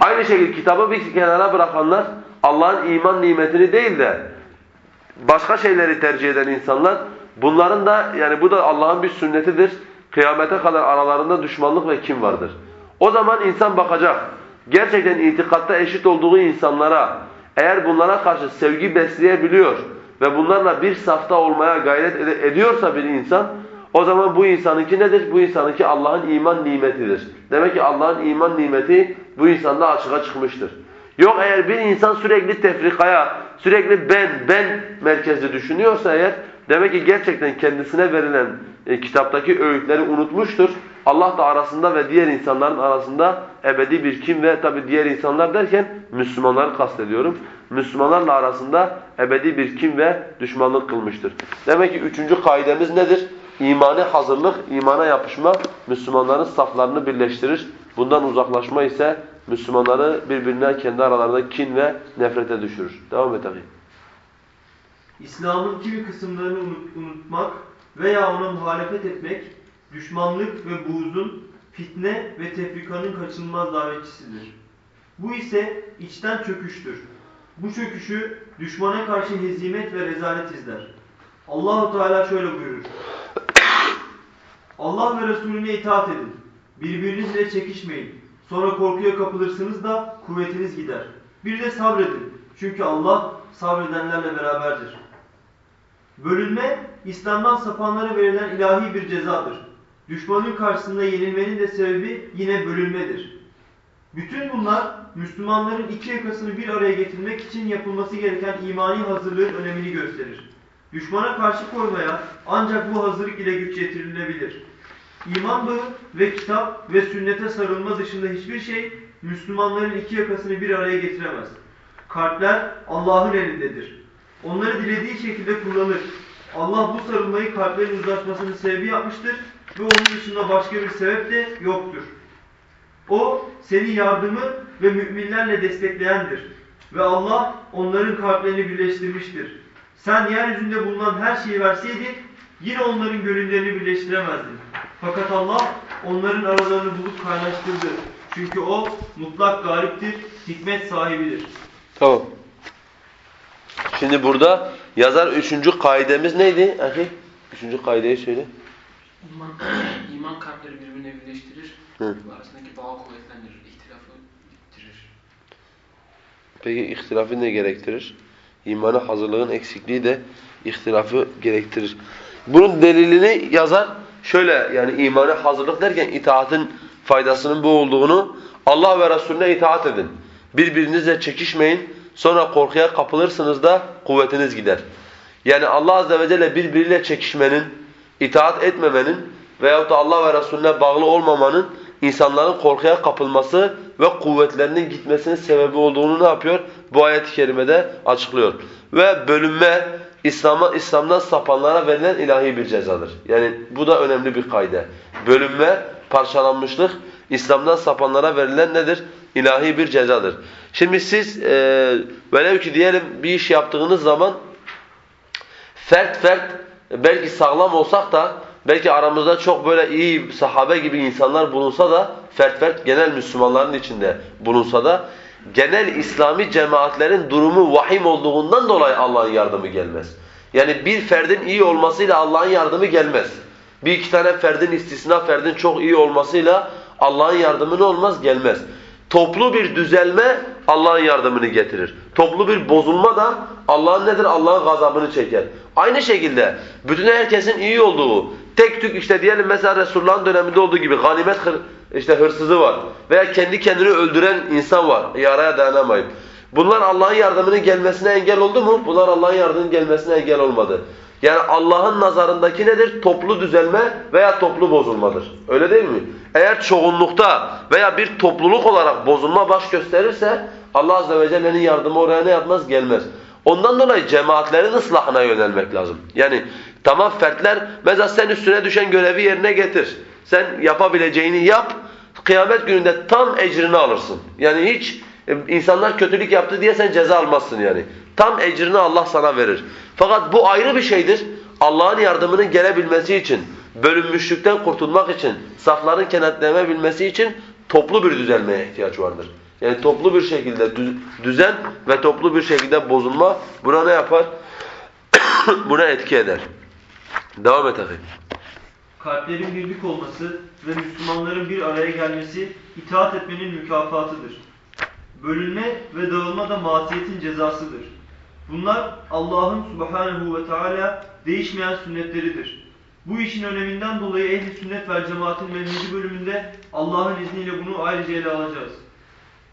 Aynı şekilde kitabı bir kenara bırakanlar Allah'ın iman nimetini değil de başka şeyleri tercih eden insanlar bunların da yani bu da Allah'ın bir sünnetidir. Kıyamete kadar aralarında düşmanlık ve kin vardır. O zaman insan bakacak. Gerçekten itikatta eşit olduğu insanlara eğer bunlara karşı sevgi besleyebiliyor ve bunlarla bir safta olmaya gayret ed ediyorsa bir insan o zaman bu insanınki nedir? Bu insanınki Allah'ın iman nimetidir. Demek ki Allah'ın iman nimeti bu insanda açığa çıkmıştır. Yok eğer bir insan sürekli tefrikaya, sürekli ben, ben merkezli düşünüyorsa eğer demek ki gerçekten kendisine verilen e, kitaptaki öğütleri unutmuştur. Allah da arasında ve diğer insanların arasında ebedi bir kim ve tabi diğer insanlar derken Müslümanları kastediyorum. Müslümanlarla arasında ebedi bir kim ve düşmanlık kılmıştır. Demek ki üçüncü kaidemiz nedir? İmani hazırlık, imana yapışma Müslümanların saflarını birleştirir. Bundan uzaklaşma ise Müslümanları birbirine kendi aralarında kin ve nefrete düşürür. Devam et abi. İslam'ın kimi kısımlarını unut- unutmak veya ona muhalefet etmek, düşmanlık ve buğzun, fitne ve tefrikanın kaçınılmaz davetçisidir. Bu ise içten çöküştür. Bu çöküşü düşmana karşı hezimet ve rezalet izler. Allahu Teala şöyle buyurur. Allah ve Resulüne itaat edin. Birbirinizle çekişmeyin. Sonra korkuya kapılırsınız da kuvvetiniz gider. Bir de sabredin. Çünkü Allah sabredenlerle beraberdir. Bölünme, İslam'dan sapanlara verilen ilahi bir cezadır. Düşmanın karşısında yenilmenin de sebebi yine bölünmedir. Bütün bunlar Müslümanların iki yakasını bir araya getirmek için yapılması gereken imani hazırlığın önemini gösterir. Düşmana karşı koymaya ancak bu hazırlık ile güç yetirilebilir. İman bağı ve kitap ve sünnete sarılma dışında hiçbir şey Müslümanların iki yakasını bir araya getiremez. Kalpler Allah'ın elindedir. Onları dilediği şekilde kullanır. Allah bu sarılmayı kalplerin uzlaşmasının sebebi yapmıştır ve onun dışında başka bir sebep de yoktur. O senin yardımı ve müminlerle destekleyendir. Ve Allah onların kalplerini birleştirmiştir. Sen yeryüzünde bulunan her şeyi verseydin yine onların gönüllerini birleştiremezdin. Fakat Allah onların aralarını bulup kaynaştırdı. Çünkü o mutlak galiptir, hikmet sahibidir. Tamam. Şimdi burada yazar üçüncü kaidemiz neydi? Ahi? Üçüncü kaideyi söyle. İman, iman kalpleri birbirine birleştirir Hı. arasındaki bağı kuvvetlendirir, ihtilafı bitirir. Peki ihtilafı ne gerektirir? İmana hazırlığın eksikliği de ihtilafı gerektirir. Bunun delilini yazar şöyle yani imana hazırlık derken itaatin faydasının bu olduğunu Allah ve Resulüne itaat edin. Birbirinizle çekişmeyin. Sonra korkuya kapılırsınız da kuvvetiniz gider. Yani Allah azze ve celle birbiriyle çekişmenin, itaat etmemenin veyahut da Allah ve Resulüne bağlı olmamanın insanların korkuya kapılması ve kuvvetlerinin gitmesinin sebebi olduğunu ne yapıyor? Bu ayet-i kerimede açıklıyor. Ve bölünme İslam'a İslam'dan sapanlara verilen ilahi bir cezadır. Yani bu da önemli bir kaide. Bölünme, parçalanmışlık İslam'dan sapanlara verilen nedir? İlahi bir cezadır. Şimdi siz e, velev ki diyelim bir iş yaptığınız zaman fert fert belki sağlam olsak da belki aramızda çok böyle iyi sahabe gibi insanlar bulunsa da fert fert genel Müslümanların içinde bulunsa da genel İslami cemaatlerin durumu vahim olduğundan dolayı Allah'ın yardımı gelmez. Yani bir ferdin iyi olmasıyla Allah'ın yardımı gelmez. Bir iki tane ferdin istisna ferdin çok iyi olmasıyla Allah'ın yardımı ne olmaz? Gelmez. Toplu bir düzelme Allah'ın yardımını getirir. Toplu bir bozulma da Allah'ın nedir? Allah'ın gazabını çeker. Aynı şekilde bütün herkesin iyi olduğu, tek tük işte diyelim mesela Resulullah'ın döneminde olduğu gibi ganimet işte hırsızı var veya kendi kendini öldüren insan var yaraya dayanamayıp. Bunlar Allah'ın yardımının gelmesine engel oldu mu? Bunlar Allah'ın yardımının gelmesine engel olmadı. Yani Allah'ın nazarındaki nedir? Toplu düzelme veya toplu bozulmadır. Öyle değil mi? Eğer çoğunlukta veya bir topluluk olarak bozulma baş gösterirse Allah Azze ve Celle'nin yardımı oraya ne yapmaz? Gelmez. Ondan dolayı cemaatlerin ıslahına yönelmek lazım. Yani tamam fertler mesela sen üstüne düşen görevi yerine getir. Sen yapabileceğini yap. Kıyamet gününde tam ecrini alırsın. Yani hiç e, insanlar kötülük yaptı diye sen ceza almazsın yani. Tam ecrini Allah sana verir. Fakat bu ayrı bir şeydir. Allah'ın yardımının gelebilmesi için, bölünmüşlükten kurtulmak için, safların kenetlenebilmesi için toplu bir düzelmeye ihtiyaç vardır. Yani toplu bir şekilde dü- düzen ve toplu bir şekilde bozulma buna ne yapar? buna etki eder. Devam et akıyım. Kalplerin birlik olması ve Müslümanların bir araya gelmesi itaat etmenin mükafatıdır. Bölünme ve dağılma da masiyetin cezasıdır. Bunlar Allah'ın subhanehu ve teala değişmeyen sünnetleridir. Bu işin öneminden dolayı ehl-i sünnet vel cemaatin mevlidi bölümünde Allah'ın izniyle bunu ayrıca ele alacağız.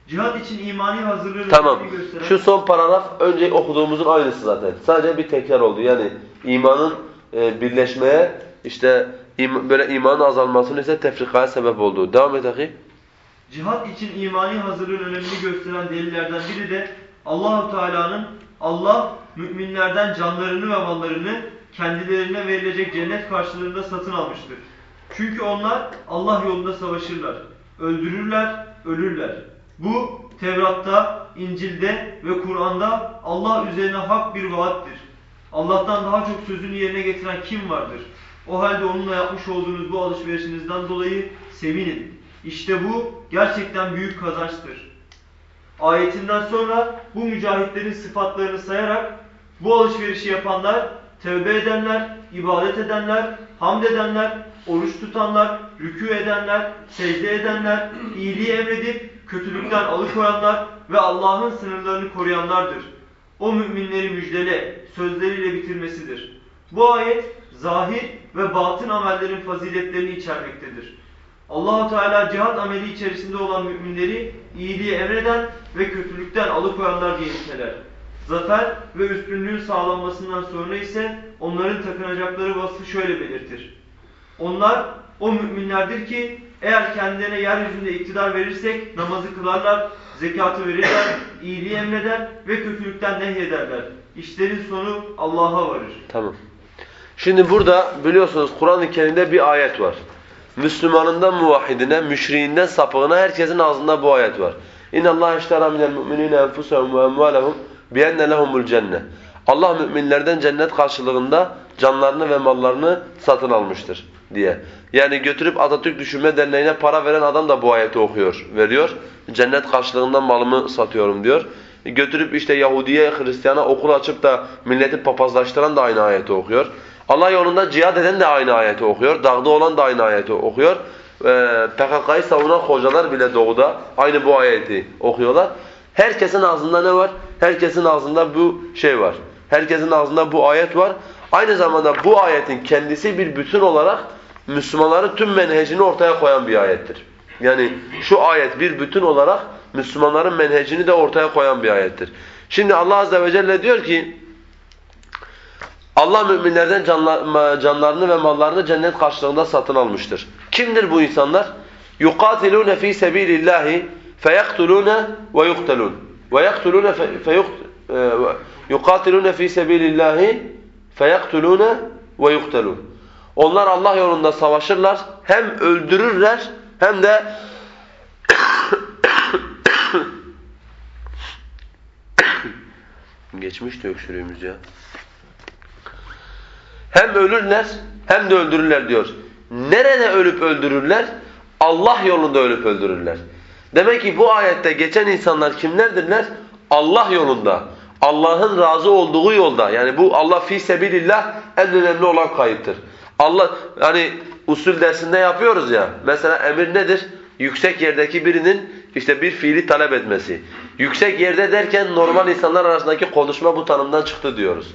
Cihat için imani hazırlığı Tamam. gösteren... Şu son paragraf önce okuduğumuzun aynısı zaten. Sadece bir tekrar oldu. Yani imanın e, birleşmeye işte böyle imanın azalmasının ise tefrikaya sebep olduğu. Devam et akı. Cihat için imani hazırlığın önemini gösteren delillerden biri de Allahu Teala'nın Allah müminlerden canlarını ve mallarını kendilerine verilecek cennet karşılığında satın almıştır. Çünkü onlar Allah yolunda savaşırlar, öldürürler, ölürler. Bu Tevrat'ta, İncil'de ve Kur'an'da Allah üzerine hak bir vaattir. Allah'tan daha çok sözünü yerine getiren kim vardır? O halde onunla yapmış olduğunuz bu alışverişinizden dolayı sevinin. İşte bu gerçekten büyük kazançtır. Ayetinden sonra bu mücahitlerin sıfatlarını sayarak bu alışverişi yapanlar, tövbe edenler, ibadet edenler, hamd edenler, oruç tutanlar, rükû edenler, secde edenler, iyiliği emredip kötülükten alıkoyanlar ve Allah'ın sınırlarını koruyanlardır. O müminleri müjdele sözleriyle bitirmesidir. Bu ayet zahir ve batın amellerin faziletlerini içermektedir. Allahu Teala cihat ameli içerisinde olan müminleri iyiliği emreden ve kötülükten alıkoyanlar diye niteler. Zafer ve üstünlüğün sağlanmasından sonra ise onların takınacakları vasfı şöyle belirtir. Onlar o müminlerdir ki eğer kendilerine yeryüzünde iktidar verirsek namazı kılarlar, zekatı verirler, iyiliği emreder ve kötülükten nehyederler. İşlerin sonu Allah'a varır. Tamam. Şimdi burada biliyorsunuz Kur'an-ı Kerim'de bir ayet var. Müslümanından muvahhidine, müşriğinden sapığına herkesin ağzında bu ayet var. İnna Allah iştara minel mu'minina enfusahum ve emvalahum bi enne lehumul cennet. Allah müminlerden cennet karşılığında canlarını ve mallarını satın almıştır diye. Yani götürüp Atatürk Düşünme Derneği'ne para veren adam da bu ayeti okuyor, veriyor. Cennet karşılığında malımı satıyorum diyor. Götürüp işte Yahudiye, Hristiyana okul açıp da milleti papazlaştıran da aynı ayeti okuyor. Allah yolunda cihad eden de aynı ayeti okuyor. Dağda olan da aynı ayeti okuyor. Ee, PKK'yı savunan hocalar bile doğuda aynı bu ayeti okuyorlar. Herkesin ağzında ne var? Herkesin ağzında bu şey var. Herkesin ağzında bu ayet var. Aynı zamanda bu ayetin kendisi bir bütün olarak Müslümanların tüm menhecini ortaya koyan bir ayettir. Yani şu ayet bir bütün olarak Müslümanların menhecini de ortaya koyan bir ayettir. Şimdi Allah Azze ve Celle diyor ki Allah müminlerden canlar, canlarını ve mallarını cennet karşılığında satın almıştır. Kimdir bu insanlar? يُقَاتِلُونَ ف۪ي سَب۪يلِ اللّٰهِ فَيَقْتُلُونَ وَيُقْتَلُونَ وَيَقْتُلُونَ يُقَاتِلُونَ ف۪ي سَب۪يلِ اللّٰهِ فَيَقْتُلُونَ وَيُقْتَلُونَ Onlar Allah yolunda savaşırlar, hem öldürürler hem de geçmişti öksürüğümüz ya. Hem ölürler hem de öldürürler diyor. Nerede ölüp öldürürler? Allah yolunda ölüp öldürürler. Demek ki bu ayette geçen insanlar kimlerdirler? Allah yolunda. Allah'ın razı olduğu yolda. Yani bu Allah fi sebilillah en önemli olan kayıptır. Allah hani usul dersinde yapıyoruz ya. Mesela emir nedir? Yüksek yerdeki birinin işte bir fiili talep etmesi. Yüksek yerde derken normal insanlar arasındaki konuşma bu tanımdan çıktı diyoruz.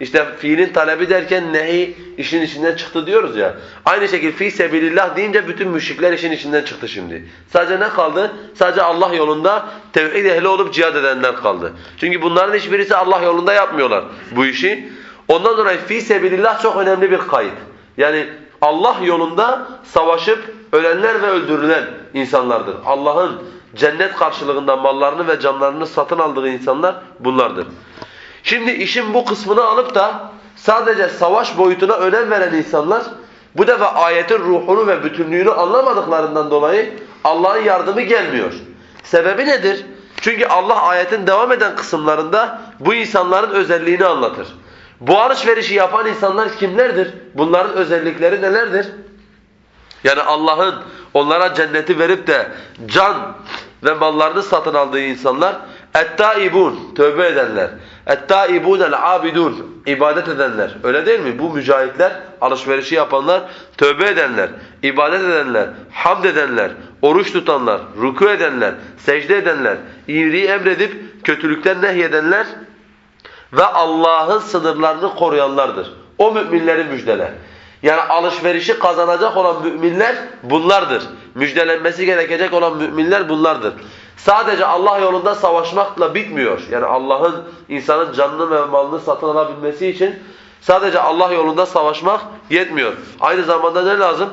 İşte fiilin talebi derken nehi işin içinden çıktı diyoruz ya. Aynı şekilde fi sebilillah deyince bütün müşrikler işin içinden çıktı şimdi. Sadece ne kaldı? Sadece Allah yolunda tevhid ehli olup cihad edenler kaldı. Çünkü bunların hiçbirisi Allah yolunda yapmıyorlar bu işi. Ondan dolayı fi sebilillah çok önemli bir kayıt. Yani Allah yolunda savaşıp ölenler ve öldürülen insanlardır. Allah'ın cennet karşılığında mallarını ve canlarını satın aldığı insanlar bunlardır. Şimdi işin bu kısmını alıp da sadece savaş boyutuna önem veren insanlar bu defa ayetin ruhunu ve bütünlüğünü anlamadıklarından dolayı Allah'ın yardımı gelmiyor. Sebebi nedir? Çünkü Allah ayetin devam eden kısımlarında bu insanların özelliğini anlatır. Bu alışverişi yapan insanlar kimlerdir? Bunların özellikleri nelerdir? Yani Allah'ın onlara cenneti verip de can ve mallarını satın aldığı insanlar اَتَّائِبُونَ tövbe edenler اَتَّائِبُونَ الْعَابِدُونَ ibadet edenler. Öyle değil mi? Bu mücahitler, alışverişi yapanlar, tövbe edenler, ibadet edenler, hamd edenler, oruç tutanlar, ruku edenler, secde edenler, iyiliği emredip kötülükten nehyedenler ve Allah'ın sınırlarını koruyanlardır. O müminleri müjdeler. Yani alışverişi kazanacak olan müminler bunlardır. Müjdelenmesi gerekecek olan müminler bunlardır. Sadece Allah yolunda savaşmakla bitmiyor. Yani Allah'ın insanın canını ve malını satın alabilmesi için sadece Allah yolunda savaşmak yetmiyor. Aynı zamanda ne lazım?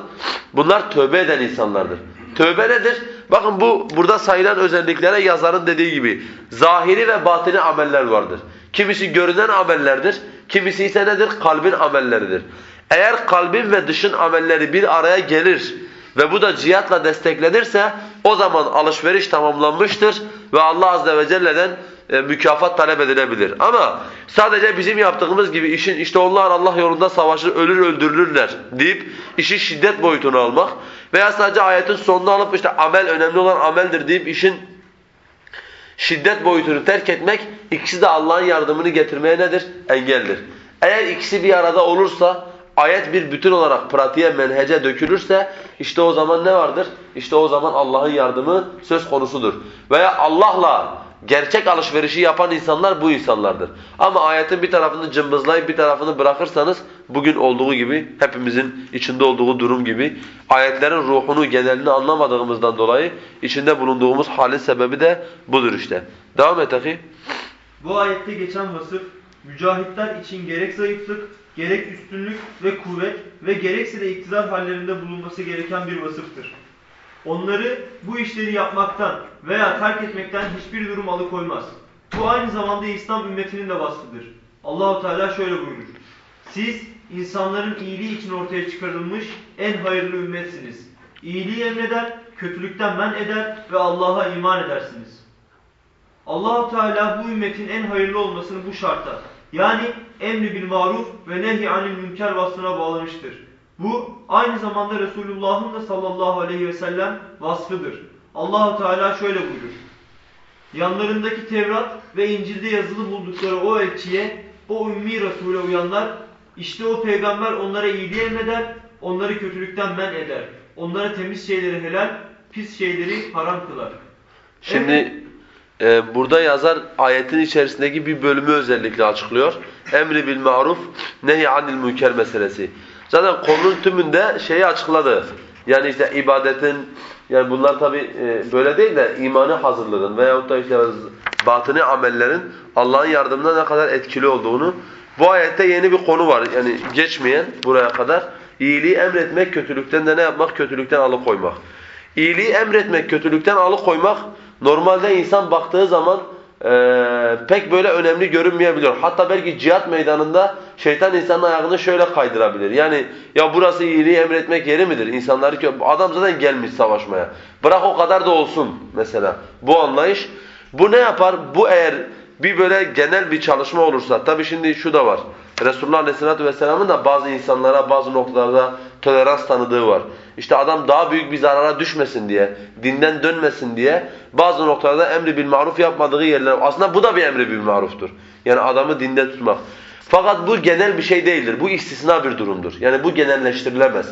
Bunlar tövbe eden insanlardır. Tövbe nedir? Bakın bu burada sayılan özelliklere yazarın dediği gibi zahiri ve batini ameller vardır. Kimisi görünen amellerdir, kimisi ise nedir? Kalbin amelleridir. Eğer kalbin ve dışın amelleri bir araya gelir ve bu da cihatla desteklenirse o zaman alışveriş tamamlanmıştır ve Allah azze ve celle'den e, mükafat talep edilebilir. Ama sadece bizim yaptığımız gibi işin işte onlar Allah yolunda savaşır, ölür öldürülürler deyip işin şiddet boyutunu almak veya sadece ayetin sonunu alıp işte amel önemli olan ameldir deyip işin şiddet boyutunu terk etmek ikisi de Allah'ın yardımını getirmeye nedir? Engeldir. Eğer ikisi bir arada olursa ayet bir bütün olarak pratiğe, menhece dökülürse işte o zaman ne vardır? İşte o zaman Allah'ın yardımı söz konusudur. Veya Allah'la gerçek alışverişi yapan insanlar bu insanlardır. Ama ayetin bir tarafını cımbızlayıp bir tarafını bırakırsanız bugün olduğu gibi hepimizin içinde olduğu durum gibi ayetlerin ruhunu, genelini anlamadığımızdan dolayı içinde bulunduğumuz halin sebebi de budur işte. Devam et ahi. Bu ayette geçen vasıf, mücahitler için gerek zayıflık, gerek üstünlük ve kuvvet ve gerekse de iktidar hallerinde bulunması gereken bir vasıftır. Onları bu işleri yapmaktan veya terk etmekten hiçbir durum alıkoymaz. Bu aynı zamanda İslam ümmetinin de vasfıdır. Allahu Teala şöyle buyurur. Siz insanların iyiliği için ortaya çıkarılmış en hayırlı ümmetsiniz. İyiliği emreder, kötülükten men eder ve Allah'a iman edersiniz. Allahu Teala bu ümmetin en hayırlı olmasını bu şartta yani emri bil maruf ve nehy anil münker vasfına bağlamıştır. Bu aynı zamanda Resulullah'ın da sallallahu aleyhi ve sellem vasfıdır. Allahu Teala şöyle buyurur. Yanlarındaki Tevrat ve İncil'de yazılı buldukları o elçiye, o ümmi Resul'e uyanlar, işte o peygamber onlara iyiliği emreder, onları kötülükten men eder. Onlara temiz şeyleri helal, pis şeyleri haram kılar. Şimdi e, burada yazar ayetin içerisindeki bir bölümü özellikle açıklıyor. Emri bil maruf, nehy anil münker meselesi. Zaten konunun tümünde şeyi açıkladı. Yani işte ibadetin, yani bunlar tabi e, böyle değil de imanı hazırlığın veyahut da işte batını amellerin Allah'ın yardımına ne kadar etkili olduğunu bu ayette yeni bir konu var. Yani geçmeyen buraya kadar iyiliği emretmek, kötülükten de ne yapmak? Kötülükten alıkoymak. İyiliği emretmek, kötülükten alıkoymak normalde insan baktığı zaman e, pek böyle önemli görünmeyebiliyor. Hatta belki cihat meydanında şeytan insanın ayağını şöyle kaydırabilir. Yani ya burası iyiliği emretmek yeri midir? İnsanları adam zaten gelmiş savaşmaya. Bırak o kadar da olsun mesela. Bu anlayış. Bu ne yapar? Bu eğer bir böyle genel bir çalışma olursa, tabi şimdi şu da var. Resulullah Aleyhisselatü Vesselam'ın da bazı insanlara bazı noktalarda tolerans tanıdığı var. İşte adam daha büyük bir zarara düşmesin diye, dinden dönmesin diye bazı noktalarda emri bil maruf yapmadığı yerler. Aslında bu da bir emri bil maruftur. Yani adamı dinde tutmak. Fakat bu genel bir şey değildir. Bu istisna bir durumdur. Yani bu genelleştirilemez.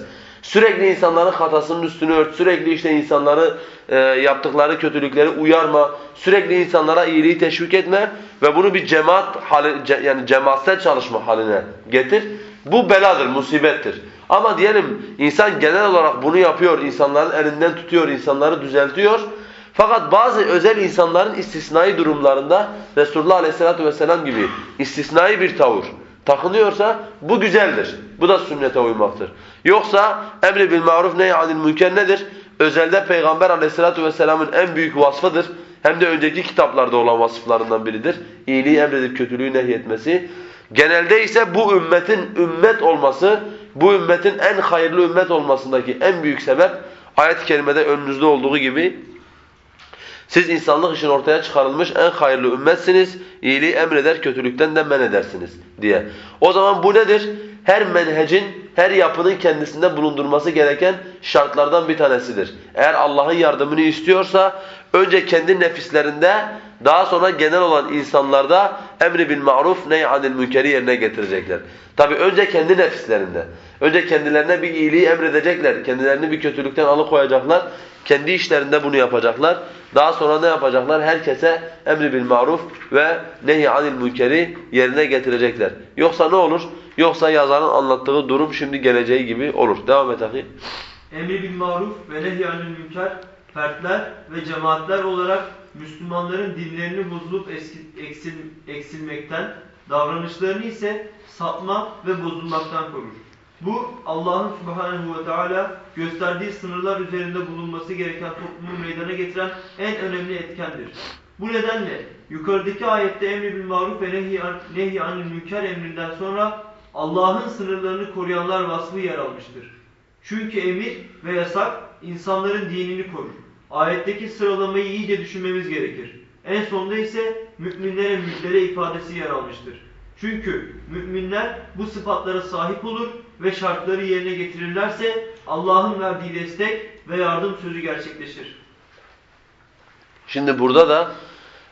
Sürekli insanların hatasının üstünü ört, sürekli işte insanları e, yaptıkları kötülükleri uyarma, sürekli insanlara iyiliği teşvik etme ve bunu bir cemaat hali, ce, yani cemaatsel çalışma haline getir. Bu beladır, musibettir. Ama diyelim insan genel olarak bunu yapıyor, insanların elinden tutuyor, insanları düzeltiyor. Fakat bazı özel insanların istisnai durumlarında Resulullah Aleyhisselatü Vesselam gibi istisnai bir tavır takınıyorsa bu güzeldir. Bu da sünnete uymaktır. Yoksa emri bil maruf nehy anil münker nedir? Özelde Peygamber Aleyhisselatü vesselamın en büyük vasfıdır. Hem de önceki kitaplarda olan vasıflarından biridir. İyiliği emredip kötülüğü nehyetmesi. Genelde ise bu ümmetin ümmet olması, bu ümmetin en hayırlı ümmet olmasındaki en büyük sebep ayet-i kerimede önünüzde olduğu gibi siz insanlık için ortaya çıkarılmış en hayırlı ümmetsiniz. İyiliği emreder, kötülükten de men edersiniz diye. O zaman bu nedir? Her menhecin, her yapının kendisinde bulundurması gereken şartlardan bir tanesidir. Eğer Allah'ın yardımını istiyorsa önce kendi nefislerinde daha sonra genel olan insanlarda emri bil maruf ney anil münkeri yerine getirecekler. Tabi önce kendi nefislerinde. Önce kendilerine bir iyiliği emredecekler. Kendilerini bir kötülükten alıkoyacaklar. Kendi işlerinde bunu yapacaklar. Daha sonra ne yapacaklar? Herkese emri bil maruf ve nehy anil münkeri yerine getirecekler. Yoksa ne olur? Yoksa yazarın anlattığı durum şimdi geleceği gibi olur. Devam et akı. Emri bil maruf ve nehyanül münker fertler ve cemaatler olarak Müslümanların dinlerini bozulup eksilmekten, davranışlarını ise sapma ve bozulmaktan korur. Bu Allah'ın subhanehu ve teala gösterdiği sınırlar üzerinde bulunması gereken toplumu meydana getiren en önemli etkendir. Bu nedenle yukarıdaki ayette emri bil maruf ve nehy- anil münker emrinden sonra Allah'ın sınırlarını koruyanlar vasfı yer almıştır. Çünkü emir ve yasak insanların dinini korur. Ayetteki sıralamayı iyice düşünmemiz gerekir. En sonda ise müminlere müjdele ifadesi yer almıştır. Çünkü müminler bu sıfatlara sahip olur ve şartları yerine getirirlerse Allah'ın verdiği destek ve yardım sözü gerçekleşir. Şimdi burada da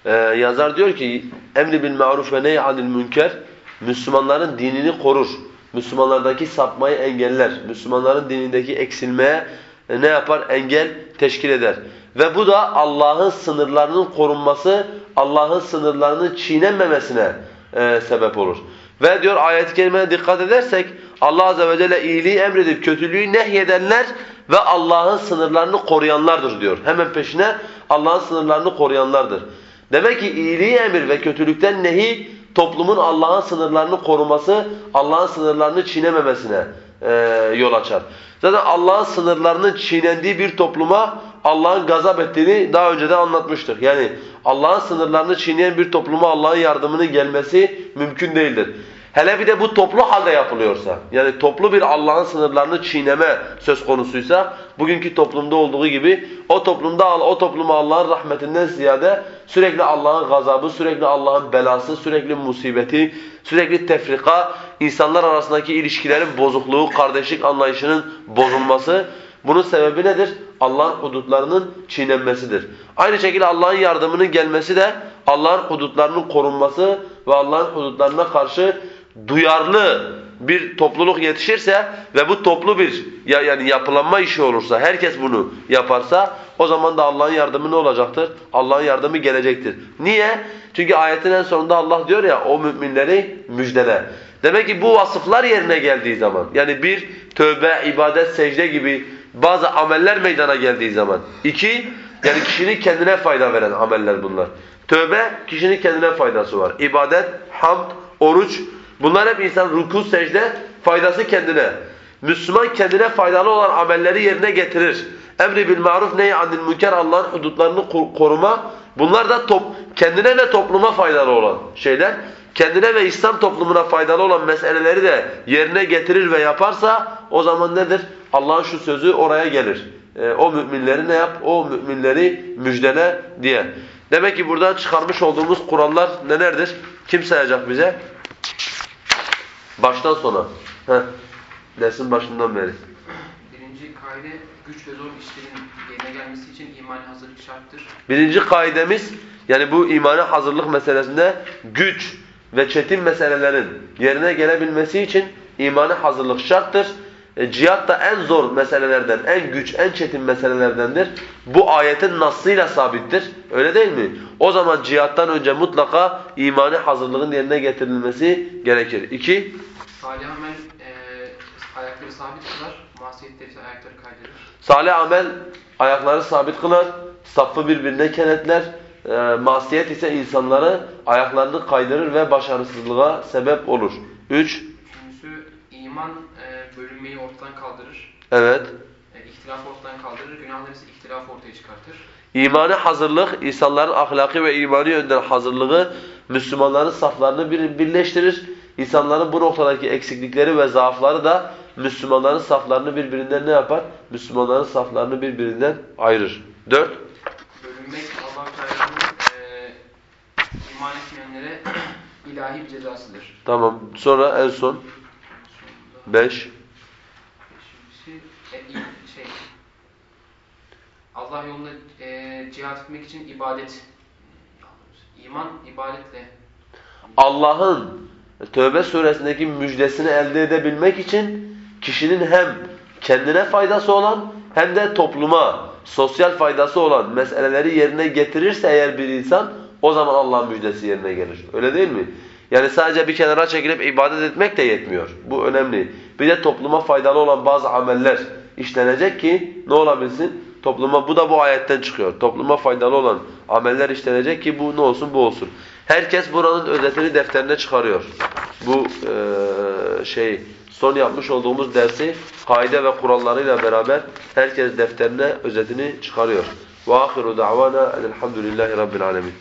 e, yazar diyor ki emri bil maruf ve nehy anil münker Müslümanların dinini korur. Müslümanlardaki sapmayı engeller. Müslümanların dinindeki eksilmeye ne yapar? Engel teşkil eder. Ve bu da Allah'ın sınırlarının korunması, Allah'ın sınırlarının çiğnenmemesine e, sebep olur. Ve diyor ayet-i kerimeye dikkat edersek Allah azze ve celle iyiliği emredip kötülüğü nehyedenler ve Allah'ın sınırlarını koruyanlardır diyor. Hemen peşine Allah'ın sınırlarını koruyanlardır. Demek ki iyiliği emir ve kötülükten nehi toplumun Allah'ın sınırlarını koruması, Allah'ın sınırlarını çiğnememesine e, yol açar. Zaten Allah'ın sınırlarının çiğnendiği bir topluma Allah'ın gazap ettiğini daha önce de anlatmıştık. Yani Allah'ın sınırlarını çiğneyen bir topluma Allah'ın yardımının gelmesi mümkün değildir. Hele bir de bu toplu halde yapılıyorsa, yani toplu bir Allah'ın sınırlarını çiğneme söz konusuysa, bugünkü toplumda olduğu gibi o toplumda o topluma Allah'ın rahmetinden ziyade sürekli Allah'ın gazabı, sürekli Allah'ın belası, sürekli musibeti, sürekli tefrika, insanlar arasındaki ilişkilerin bozukluğu, kardeşlik anlayışının bozulması, bunun sebebi nedir? Allah'ın hudutlarının çiğnenmesidir. Aynı şekilde Allah'ın yardımının gelmesi de Allah'ın hudutlarının korunması ve Allah'ın hudutlarına karşı duyarlı bir topluluk yetişirse ve bu toplu bir ya yani yapılanma işi olursa, herkes bunu yaparsa o zaman da Allah'ın yardımı ne olacaktır? Allah'ın yardımı gelecektir. Niye? Çünkü ayetin en sonunda Allah diyor ya o müminleri müjdele. Demek ki bu vasıflar yerine geldiği zaman yani bir tövbe, ibadet, secde gibi bazı ameller meydana geldiği zaman. iki yani kişinin kendine fayda veren ameller bunlar. Tövbe kişinin kendine faydası var. İbadet, hamd, oruç bunlar hep insan ruku, secde faydası kendine. Müslüman kendine faydalı olan amelleri yerine getirir. Emri bil maruf nehy anil münker Allah'ın hudutlarını koruma. Bunlar da top, kendine ve topluma faydalı olan şeyler. Kendine ve İslam toplumuna faydalı olan meseleleri de yerine getirir ve yaparsa o zaman nedir? Allah'ın şu sözü oraya gelir. E, o müminleri ne yap? O müminleri müjdele diye. Demek ki burada çıkarmış olduğumuz kurallar nelerdir? Kim sayacak bize? Baştan sona. Heh. Dersin başından beri. Birinci kaide güç ve zor işlerin yerine gelmesi için imani hazırlık şarttır. Birinci kaidemiz yani bu imana hazırlık meselesinde güç ve çetin meselelerin yerine gelebilmesi için imana hazırlık şarttır. E, cihat da en zor meselelerden, en güç, en çetin meselelerdendir. Bu ayetin nasıyla sabittir. Öyle değil mi? O zaman cihattan önce mutlaka imani hazırlığın yerine getirilmesi gerekir. İki, Salih amel e, ayakları sabit kılar, masiyetleri ise ayakları kaydırır. salih amel ayakları sabit kılar, safı birbirine kenetler, e, masiyet ise insanları ayaklarını kaydırır ve başarısızlığa sebep olur. Üç, Üçüncüsü iman e, bölünmeyi ortadan kaldırır. evet. E, ihtilafı ortadan kaldırır, günahlar ise ihtilafı ortaya çıkartır. İmani hazırlık, insanların ahlaki ve imani yönden hazırlığı Müslümanların saflarını bir, birleştirir. İnsanların bu noktadaki eksiklikleri ve zaafları da Müslümanların saflarını birbirinden ne yapar? Müslümanların saflarını birbirinden ayırır. Dört, Bölünmek Allah-u Teala'nın e, iman etmeyenlere ilahi bir cezasıdır. tamam. Sonra en son beş. İ- şey Allah yolunda e, cihat etmek için ibadet iman ibadetle Allah'ın Tövbe suresindeki müjdesini elde edebilmek için kişinin hem kendine faydası olan hem de topluma sosyal faydası olan meseleleri yerine getirirse eğer bir insan o zaman Allah'ın müjdesi yerine gelir. Öyle değil mi? Yani sadece bir kenara çekilip ibadet etmek de yetmiyor. Bu önemli. Bir de topluma faydalı olan bazı ameller işlenecek ki ne olabilsin? Topluma bu da bu ayetten çıkıyor. Topluma faydalı olan ameller işlenecek ki bu ne olsun bu olsun. Herkes buranın özetini defterine çıkarıyor. Bu eee, şey son yapmış olduğumuz dersi kaide ve kurallarıyla beraber herkes defterine özetini çıkarıyor. Ve ahiru da'vana elhamdülillahi rabbil alemin.